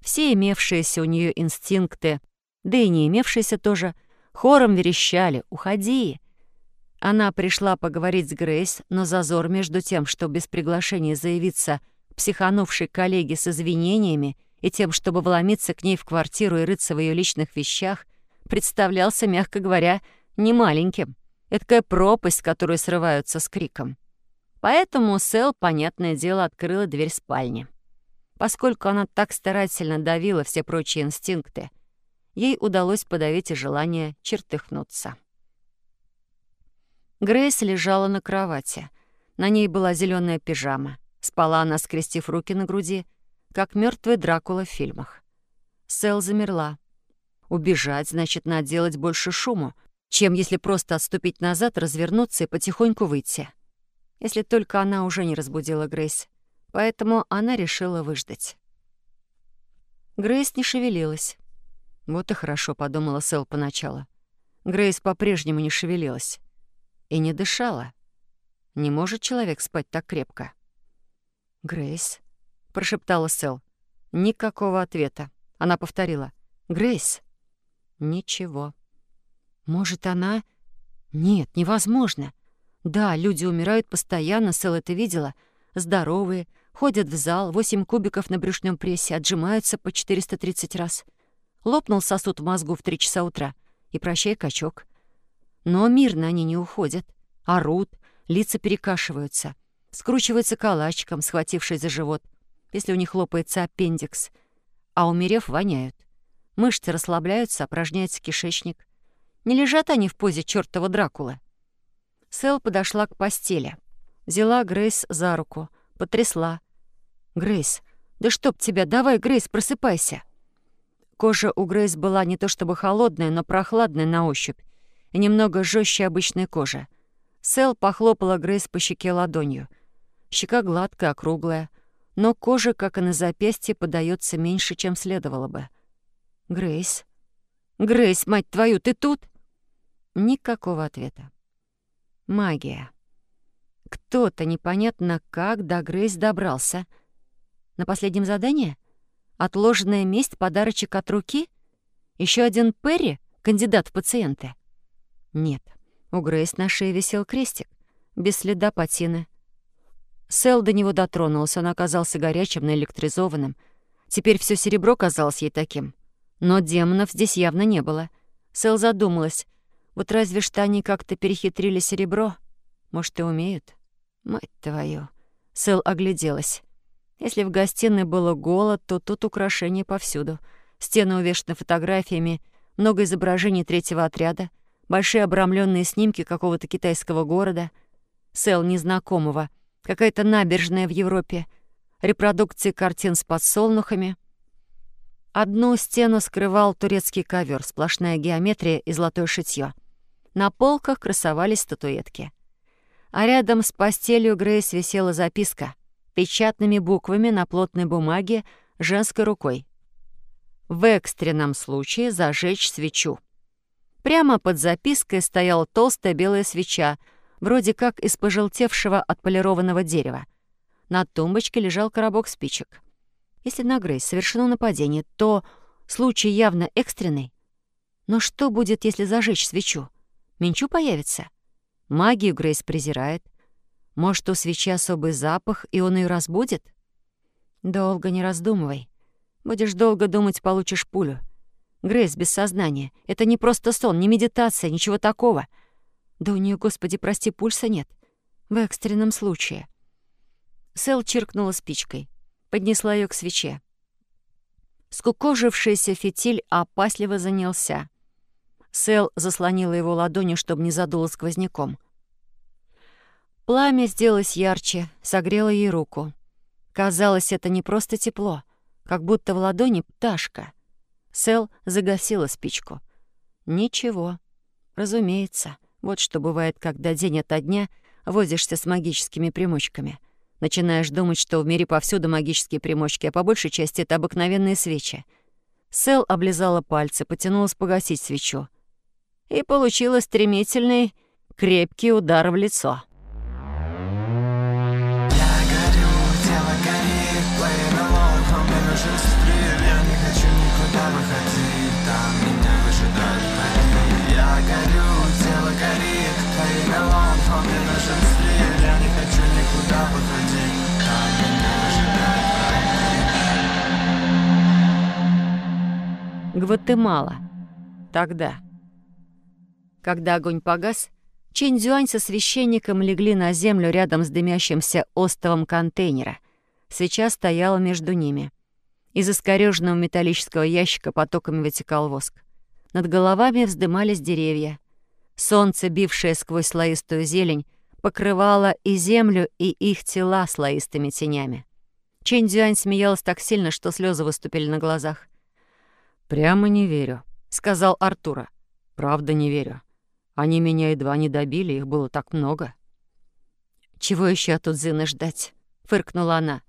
[SPEAKER 1] Все имевшиеся у нее инстинкты, да и не имевшиеся тоже, хором верещали «Уходи!». Она пришла поговорить с Грейс, но зазор между тем, что без приглашения заявиться психанувшей коллеге с извинениями и тем, чтобы вломиться к ней в квартиру и рыться в ее личных вещах, представлялся, мягко говоря, немаленьким. Эдакая пропасть, которую срываются с криком. Поэтому Сэл, понятное дело, открыла дверь спальни. Поскольку она так старательно давила все прочие инстинкты, ей удалось подавить и желание чертыхнуться. Грейс лежала на кровати. На ней была зеленая пижама. Спала она, скрестив руки на груди — как мертвый Дракула в фильмах. Сэл замерла. Убежать значит наделать больше шуму, чем если просто отступить назад, развернуться и потихоньку выйти. Если только она уже не разбудила Грейс. Поэтому она решила выждать. Грейс не шевелилась. Вот и хорошо, подумала Сэл поначалу. Грейс по-прежнему не шевелилась. И не дышала. Не может человек спать так крепко. «Грейс», — прошептала Сэл. Никакого ответа. Она повторила. «Грейс». Ничего. Может, она... Нет, невозможно. Да, люди умирают постоянно, Сэл это видела. Здоровые, ходят в зал, восемь кубиков на брюшном прессе, отжимаются по 430 раз. Лопнул сосуд в мозгу в три часа утра. И прощай, качок. Но мирно они не уходят. Орут, лица перекашиваются. Скручиваются калачиком, схватившись за живот — если у них лопается аппендикс, а умерев, воняют. Мышцы расслабляются, опорожняется кишечник. Не лежат они в позе чёртова Дракулы. Сэл подошла к постели. Взяла Грейс за руку, потрясла. «Грейс, да чтоб тебя, давай, Грейс, просыпайся!» Кожа у Грейс была не то чтобы холодная, но прохладная на ощупь и немного жестче обычной кожи. Сэл похлопала Грейс по щеке ладонью. Щека гладкая, округлая, но кожа, как и на запястье, подается меньше, чем следовало бы. «Грейс? Грейс, мать твою, ты тут?» Никакого ответа. Магия. Кто-то непонятно как до Грейс добрался. На последнем задании? Отложенная месть, подарочек от руки? Еще один Перри, кандидат в пациенты? Нет, у Грейс на шее висел крестик, без следа патины. Сэл до него дотронулся, он оказался горячим, наэлектризованным. Теперь все серебро казалось ей таким. Но демонов здесь явно не было. Сэл задумалась. Вот разве что они как-то перехитрили серебро? Может, и умеют? Мать твою. Сэл огляделась. Если в гостиной было голод, то тут украшения повсюду. Стены увешаны фотографиями, много изображений третьего отряда, большие обрамленные снимки какого-то китайского города. Сэл незнакомого — какая-то набережная в Европе, репродукции картин с подсолнухами. Одну стену скрывал турецкий ковер, сплошная геометрия и золотое шитье. На полках красовались статуэтки. А рядом с постелью Грейс висела записка печатными буквами на плотной бумаге женской рукой. В экстренном случае зажечь свечу. Прямо под запиской стояла толстая белая свеча — вроде как из пожелтевшего отполированного дерева. На тумбочке лежал коробок спичек. Если на Грейс совершено нападение, то случай явно экстренный. Но что будет, если зажечь свечу? Менчу появится? Магию Грейс презирает. Может, у свечи особый запах, и он ее разбудит? Долго не раздумывай. Будешь долго думать, получишь пулю. Грейс без сознания. Это не просто сон, не медитация, ничего такого — да у нее, господи, прости, пульса нет. В экстренном случае. Сэл чиркнула спичкой, поднесла ее к свече. Скукожившийся фитиль опасливо занялся. Сэл заслонила его ладонью, чтобы не задуло сквозняком. Пламя сделалось ярче, согрело ей руку. Казалось, это не просто тепло, как будто в ладони пташка. Сэл загасила спичку. Ничего. Разумеется. Вот что бывает, когда день ото дня возишься с магическими примочками. Начинаешь думать, что в мире повсюду магические примочки, а по большей части это обыкновенные свечи. Сэл облизала пальцы, потянулась погасить свечу. И получила стремительный, крепкий удар в лицо. Гватемала. Тогда. Когда огонь погас, Чэнь Дзюань со священником легли на землю рядом с дымящимся остовом контейнера. Свеча стояла между ними. Из искорёженного металлического ящика потоками вытекал воск. Над головами вздымались деревья. Солнце, бившее сквозь слоистую зелень, покрывало и землю, и их тела слоистыми тенями. Чэнь Дзюань смеялась так сильно, что слезы выступили на глазах. «Прямо не верю», — сказал Артура. «Правда не верю. Они меня едва не добили, их было так много». «Чего еще от Удзины ждать?» — фыркнула она.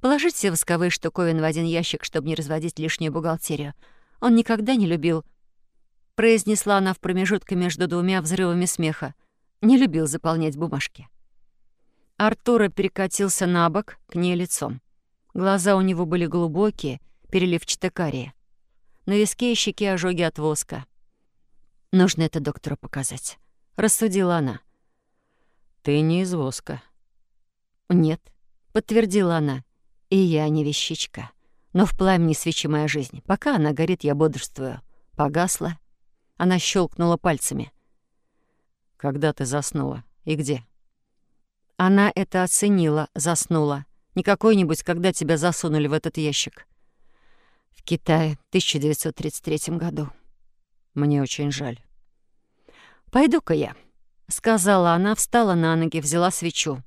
[SPEAKER 1] «Положить все восковые штуковины в один ящик, чтобы не разводить лишнюю бухгалтерию. Он никогда не любил...» Произнесла она в промежутке между двумя взрывами смеха. Не любил заполнять бумажки. Артура перекатился на бок к ней лицом. Глаза у него были глубокие, переливчато-карие. На виске и щеке ожоги от воска. «Нужно это доктору показать», — рассудила она. «Ты не из воска». «Нет», — подтвердила она. «И я не вещичка. Но в пламени свечи моя жизнь. Пока она горит, я бодрствую. Погасла». Она щелкнула пальцами. «Когда ты заснула? И где?» Она это оценила, заснула. Не какой-нибудь, когда тебя засунули в этот ящик в Китае в 1933 году. Мне очень жаль. «Пойду-ка я», — сказала она, встала на ноги, взяла свечу.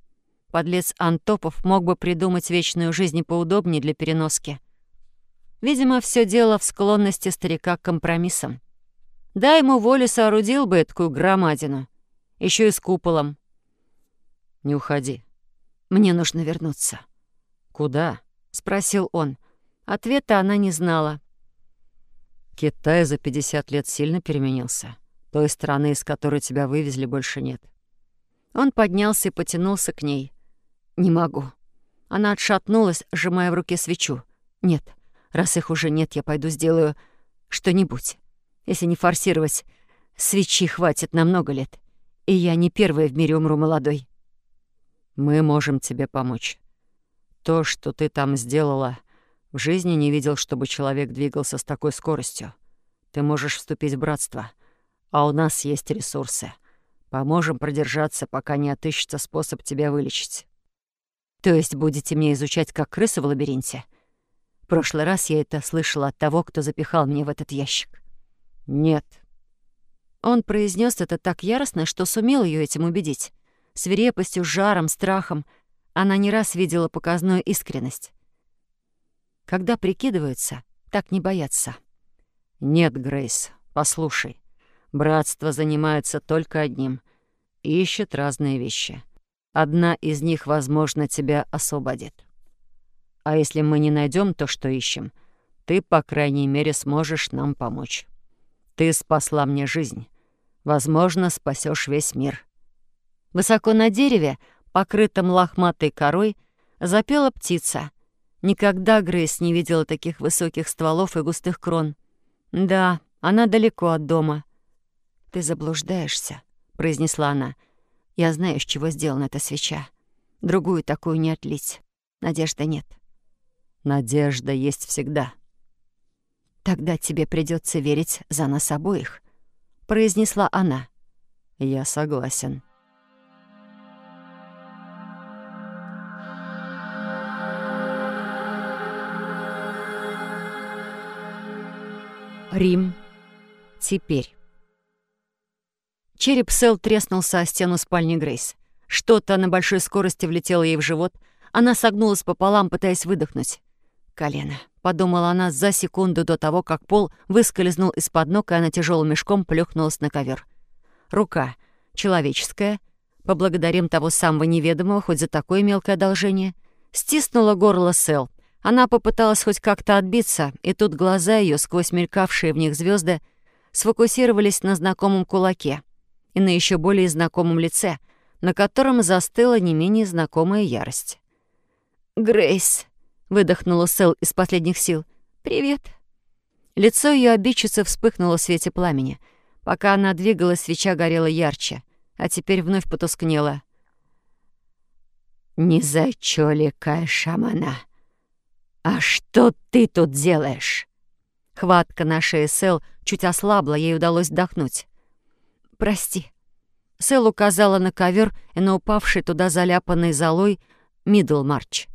[SPEAKER 1] Подлец Антопов мог бы придумать вечную жизнь поудобнее для переноски. Видимо, все дело в склонности старика к компромиссам. Дай ему волю, соорудил бы такую громадину. еще и с куполом. «Не уходи. Мне нужно вернуться». «Куда?» спросил он. Ответа она не знала.
[SPEAKER 2] Китай за 50 лет сильно переменился. Той страны, из которой тебя вывезли, больше нет.
[SPEAKER 1] Он поднялся и потянулся к ней. «Не могу». Она отшатнулась, сжимая в руке свечу. «Нет, раз их уже нет, я пойду сделаю что-нибудь. Если не форсировать, свечи хватит на много лет. И я не первая в мире умру молодой».
[SPEAKER 2] «Мы можем тебе помочь. То, что ты там сделала, в жизни не видел, чтобы человек двигался с такой скоростью. Ты можешь вступить в братство, а у нас есть ресурсы. Поможем продержаться, пока не отыщется способ тебя вылечить.
[SPEAKER 1] То есть будете мне изучать, как крыса в лабиринте? В прошлый раз я это слышала от того, кто запихал меня в этот ящик.
[SPEAKER 2] Нет.
[SPEAKER 1] Он произнес это так яростно, что сумел ее этим убедить. Свирепостью, жаром, страхом. Она не раз видела показную искренность. Когда прикидываются, так не боятся.
[SPEAKER 2] «Нет, Грейс, послушай. Братство занимается только одним. Ищет разные вещи. Одна из них, возможно, тебя освободит. А если мы не найдем то, что ищем, ты, по крайней мере, сможешь нам помочь. Ты спасла мне жизнь. Возможно, спасешь весь мир».
[SPEAKER 1] Высоко на дереве, покрытом лохматой корой, запела птица — Никогда Грейс не видела таких высоких стволов и густых крон. Да, она далеко от дома. «Ты заблуждаешься», — произнесла она. «Я знаю, из чего сделана эта свеча. Другую такую не отлить. Надежды нет».
[SPEAKER 2] «Надежда есть всегда».
[SPEAKER 1] «Тогда тебе придется верить за нас обоих», — произнесла она.
[SPEAKER 2] «Я согласен».
[SPEAKER 1] Рим. Теперь. Череп Сэл треснулся о стену спальни Грейс. Что-то на большой скорости влетело ей в живот. Она согнулась пополам, пытаясь выдохнуть. «Колено», — подумала она за секунду до того, как пол выскользнул из-под ног, и она тяжелым мешком плюхнулась на ковер. Рука. Человеческая. Поблагодарим того самого неведомого хоть за такое мелкое одолжение. Стиснула горло Сэл — она попыталась хоть как-то отбиться, и тут глаза ее, сквозь мелькавшие в них звезды, сфокусировались на знакомом кулаке и на еще более знакомом лице, на котором застыла не менее знакомая ярость. «Грейс», — выдохнула Сэл из последних сил, — «привет». Лицо ее обидчицы вспыхнуло в свете пламени. Пока она двигалась, свеча горела ярче, а теперь вновь потускнела.
[SPEAKER 2] «Не зачоликай шамана», «А что ты тут делаешь?»
[SPEAKER 1] Хватка на шее Сэл чуть ослабла, ей удалось вдохнуть. «Прости». Сэл указала на ковер и на упавший туда заляпанный золой Мидлмарч.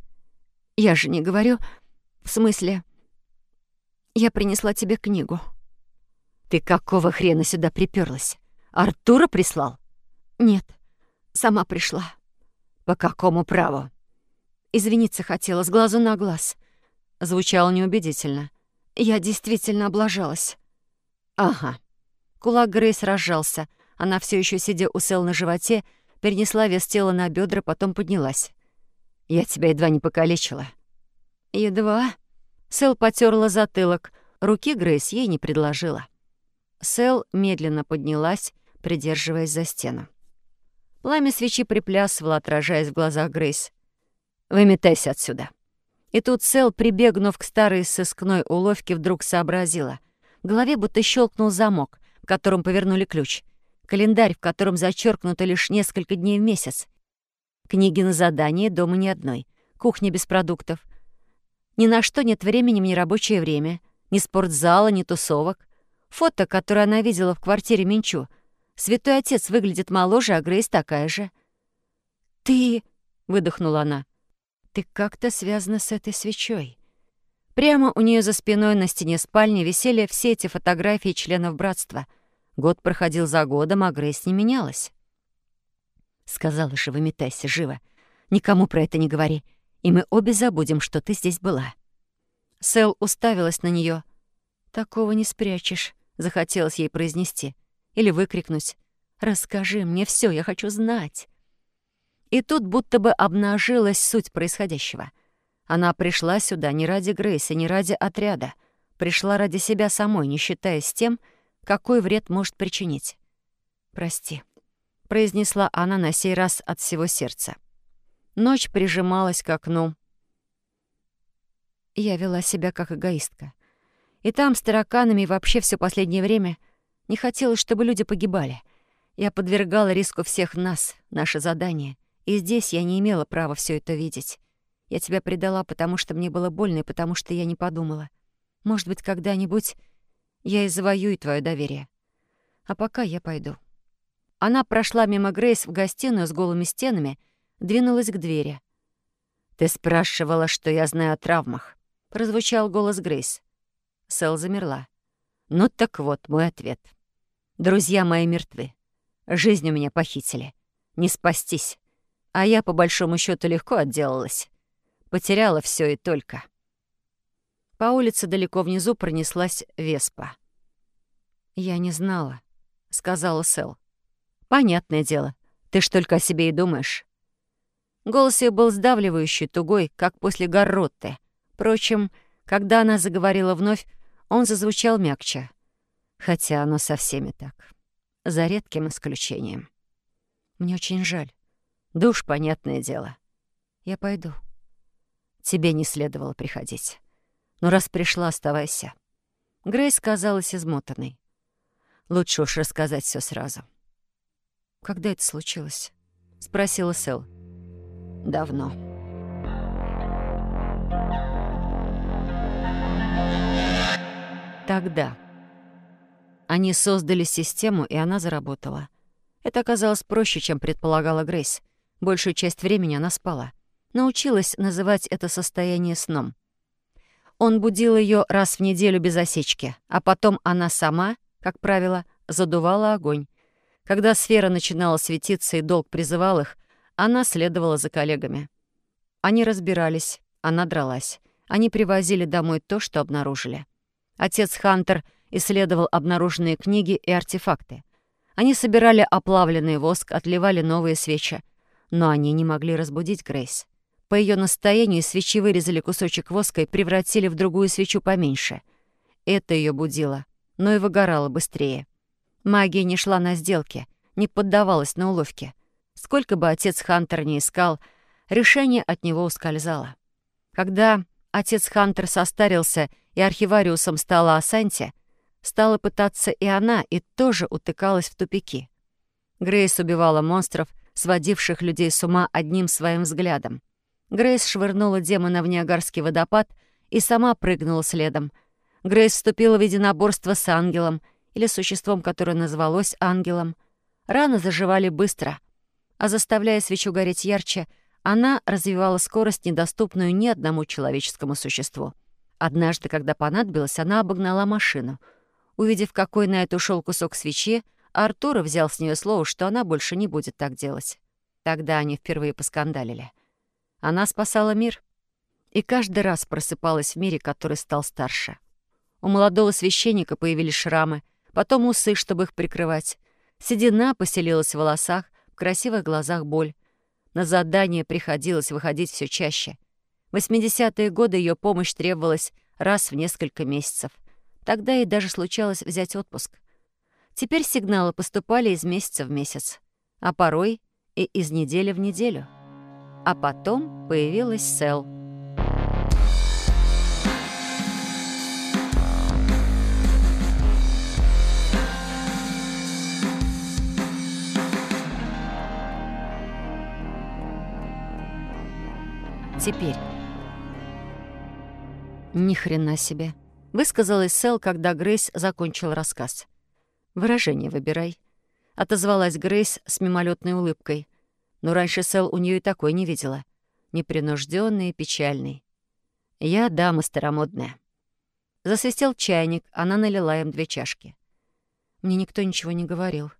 [SPEAKER 1] «Я же не говорю... В смысле... Я принесла тебе книгу». «Ты какого хрена сюда приперлась? Артура прислал?» «Нет, сама пришла».
[SPEAKER 2] «По какому праву?»
[SPEAKER 1] «Извиниться хотела, с глазу на глаз». Звучало неубедительно. Я действительно облажалась.
[SPEAKER 2] Ага.
[SPEAKER 1] Кулак Грейс разжался. Она все еще сидя у Сэл на животе, перенесла вес тела на бедра, потом поднялась.
[SPEAKER 2] Я тебя едва не покалечила.
[SPEAKER 1] Едва. Сэл потерла затылок. Руки Грейс ей не предложила. Сэл медленно поднялась, придерживаясь за стену. Пламя свечи приплясывало, отражаясь в глазах Грейс.
[SPEAKER 2] «Выметайся отсюда»,
[SPEAKER 1] и тут Сэл, прибегнув к старой сыскной уловке, вдруг сообразила. В голове будто щелкнул замок, в котором повернули ключ. Календарь, в котором зачеркнуто лишь несколько дней в месяц. Книги на задание, дома ни одной. Кухня без продуктов. Ни на что нет времени в нерабочее время. Ни спортзала, ни тусовок. Фото, которое она видела в квартире Минчу. Святой отец выглядит моложе, а Грейс такая же. «Ты...» — выдохнула она. Ты как-то связана с этой свечой. Прямо у нее за спиной на стене спальни висели все эти фотографии членов братства. Год проходил за годом, а Грейс не менялась. Сказала же, выметайся живо. Никому про это не говори, и мы обе забудем, что ты здесь была. Сэл уставилась на нее. «Такого не спрячешь», — захотелось ей произнести. Или выкрикнуть. «Расскажи мне все, я хочу знать». И тут будто бы обнажилась суть происходящего. Она пришла сюда не ради Грейса, не ради отряда. Пришла ради себя самой, не считаясь тем, какой вред может причинить. «Прости», — произнесла она на сей раз от всего сердца. Ночь прижималась к окну. Я вела себя как эгоистка. И там с тараканами вообще все последнее время не хотелось, чтобы люди погибали. Я подвергала риску всех нас, наше задание. И здесь я не имела права все это видеть. Я тебя предала, потому что мне было больно и потому что я не подумала. Может быть, когда-нибудь я и завоюю твое доверие. А пока я пойду. Она прошла мимо Грейс в гостиную с голыми стенами, двинулась к двери. «Ты спрашивала, что я знаю о травмах», — прозвучал голос Грейс. Сэл замерла. «Ну так вот мой ответ. Друзья мои мертвы. Жизнь у меня похитили. Не спастись. А я, по большому счету легко отделалась. Потеряла все и только». По улице далеко внизу пронеслась Веспа. «Я не знала», — сказала Сэл. «Понятное дело. Ты ж только о себе и думаешь». Голос ее был сдавливающий, тугой, как после Гарротты. Впрочем, когда она заговорила вновь, он зазвучал мягче. Хотя оно со всеми так. За редким исключением. Мне очень жаль. Душ, понятное дело. Я пойду. Тебе не следовало приходить. Но раз пришла, оставайся. Грейс казалась измотанной. Лучше уж рассказать все сразу. «Когда это случилось?» — спросила Сэл. «Давно». Тогда. Они создали систему, и она заработала. Это оказалось проще, чем предполагала Грейс. Большую часть времени она спала. Научилась называть это состояние сном. Он будил ее раз в неделю без осечки, а потом она сама, как правило, задувала огонь. Когда сфера начинала светиться и долг призывал их, она следовала за коллегами. Они разбирались, она дралась. Они привозили домой то, что обнаружили. Отец Хантер исследовал обнаруженные книги и артефакты. Они собирали оплавленный воск, отливали новые свечи. Но они не могли разбудить Грейс. По ее настоянию свечи вырезали кусочек воска и превратили в другую свечу поменьше. Это ее будило, но и выгорало быстрее. Магия не шла на сделки, не поддавалась на уловки. Сколько бы отец Хантер ни искал, решение от него ускользало. Когда отец Хантер состарился и архивариусом стала Асанти, стала пытаться и она, и тоже утыкалась в тупики. Грейс убивала монстров, сводивших людей с ума одним своим взглядом. Грейс швырнула демона в Ниагарский водопад и сама прыгнула следом. Грейс вступила в единоборство с ангелом или существом, которое называлось ангелом. Раны заживали быстро, а заставляя свечу гореть ярче, она развивала скорость, недоступную ни одному человеческому существу. Однажды, когда понадобилось, она обогнала машину. Увидев, какой на это ушел кусок свечи, Артура взял с нее слово, что она больше не будет так делать. Тогда они впервые поскандалили. Она спасала мир и каждый раз просыпалась в мире, который стал старше. У молодого священника появились шрамы, потом усы, чтобы их прикрывать. Седина поселилась в волосах, в красивых глазах боль. На задание приходилось выходить все чаще — в 80-е годы ее помощь требовалась раз в несколько месяцев. Тогда ей даже случалось взять отпуск. Теперь сигналы поступали из месяца в месяц, а порой и из недели в неделю. А потом появилась Сэл — теперь. «Ни хрена себе», — высказалась Сэл, когда Грейс закончил рассказ. «Выражение выбирай», — отозвалась Грейс с мимолетной улыбкой. Но раньше Сэл у нее и такой не видела. Непринужденный и печальный. «Я дама старомодная». Засвистел чайник, она налила им две чашки. Мне никто ничего не говорил.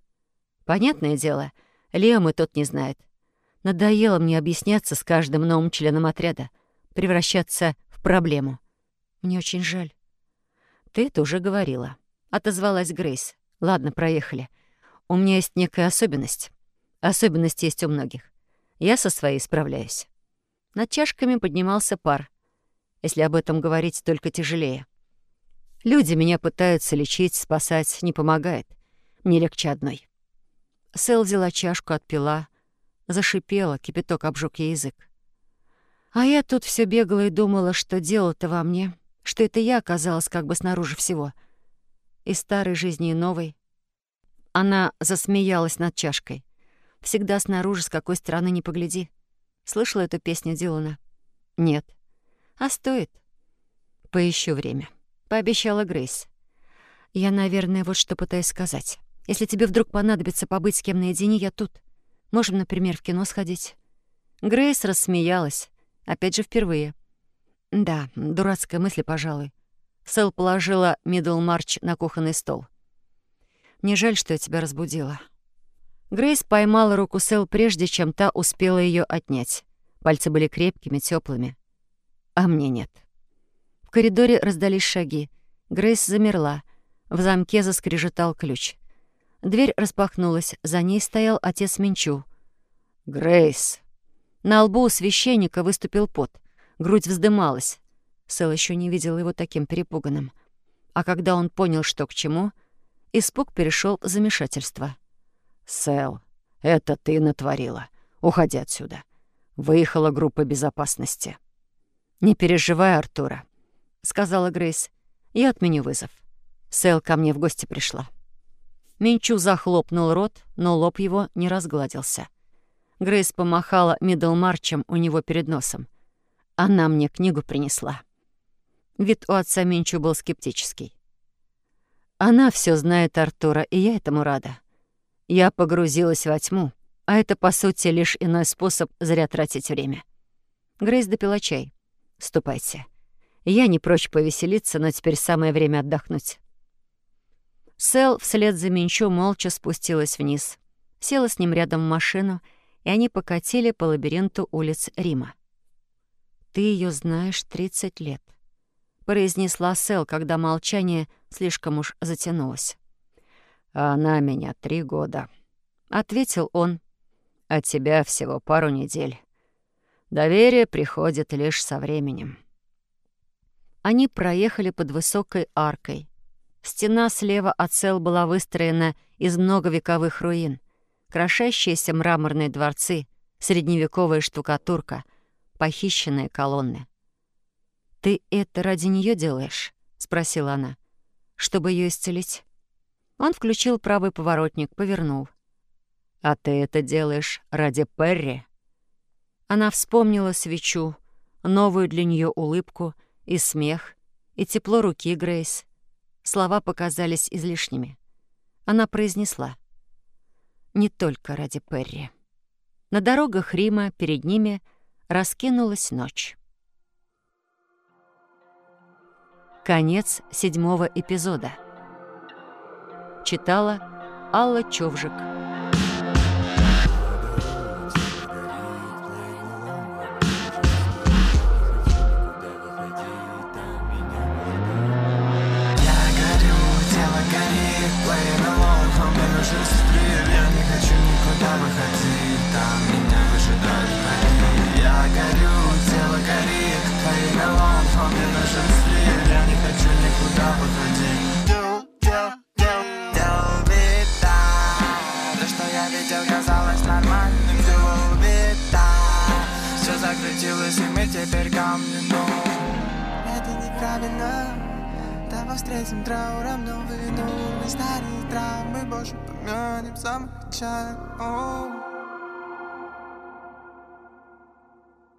[SPEAKER 1] Понятное дело, Лиам и тот не знает. Надоело мне объясняться с каждым новым членом отряда, превращаться в проблему. Мне очень жаль. Ты это уже говорила. Отозвалась Грейс. Ладно, проехали. У меня есть некая особенность. Особенность есть у многих. Я со своей справляюсь. Над чашками поднимался пар. Если об этом говорить, только тяжелее. Люди меня пытаются лечить, спасать, не помогает. Мне легче одной. Сэл взяла чашку, отпила, зашипела, кипяток обжег ей язык. А я тут все бегала и думала, что дело-то во мне, что это я оказалась как бы снаружи всего. И старой жизни, и новой. Она засмеялась над чашкой. Всегда снаружи, с какой стороны не погляди. Слышала эту песню Дилана? Нет. А стоит. Поищу время. Пообещала Грейс. Я, наверное, вот что пытаюсь сказать. Если тебе вдруг понадобится побыть с кем наедине, я тут. Можем, например, в кино сходить. Грейс рассмеялась. Опять же, впервые. Да, дурацкая мысль, пожалуй. Сэл положила Миддлмарч на кухонный стол. «Мне жаль, что я тебя разбудила». Грейс поймала руку Сэл прежде, чем та успела ее отнять. Пальцы были крепкими, теплыми. А мне нет. В коридоре раздались шаги. Грейс замерла. В замке заскрежетал ключ. Дверь распахнулась. За ней стоял отец Минчу. «Грейс!» На лбу у священника выступил пот. Грудь вздымалась. Сэл еще не видел его таким перепуганным. А когда он понял, что к чему, испуг перешел в замешательство. «Сэл, это ты натворила. Уходи отсюда. Выехала группа безопасности». «Не переживай, Артура», — сказала Грейс. «Я отменю вызов. Сэл ко мне в гости пришла». Минчу захлопнул рот, но лоб его не разгладился. Грейс помахала Миддлмарчем у него перед носом. Она мне книгу принесла. Вид у отца Минчу был скептический. Она все знает Артура, и я этому рада. Я погрузилась во тьму, а это, по сути, лишь иной способ зря тратить время. Грейс допила чай. «Ступайте. Я не прочь повеселиться, но теперь самое время отдохнуть». Сэл вслед за Минчу молча спустилась вниз, села с ним рядом в машину — и они покатили по лабиринту улиц Рима. «Ты ее знаешь 30 лет», — произнесла Сэл, когда молчание слишком уж затянулось. «А она меня три года», — ответил он. «От тебя всего пару недель. Доверие приходит лишь со временем». Они проехали под высокой аркой. Стена слева от Сэл была выстроена из многовековых руин — крошащиеся мраморные дворцы, средневековая штукатурка, похищенные колонны. «Ты это ради нее делаешь?» — спросила она. «Чтобы ее исцелить?» Он включил правый поворотник, повернул. «А ты это делаешь ради Перри?» Она вспомнила свечу, новую для нее улыбку и смех, и тепло руки Грейс. Слова показались излишними. Она произнесла — не только ради Перри. На дорогах Рима перед ними раскинулась ночь. Конец седьмого эпизода. Читала Алла Човжик.
[SPEAKER 3] Теперь камни, но Это неправильно. Давай встретим трауром новый уровень Старые травмы больше помянем самых чай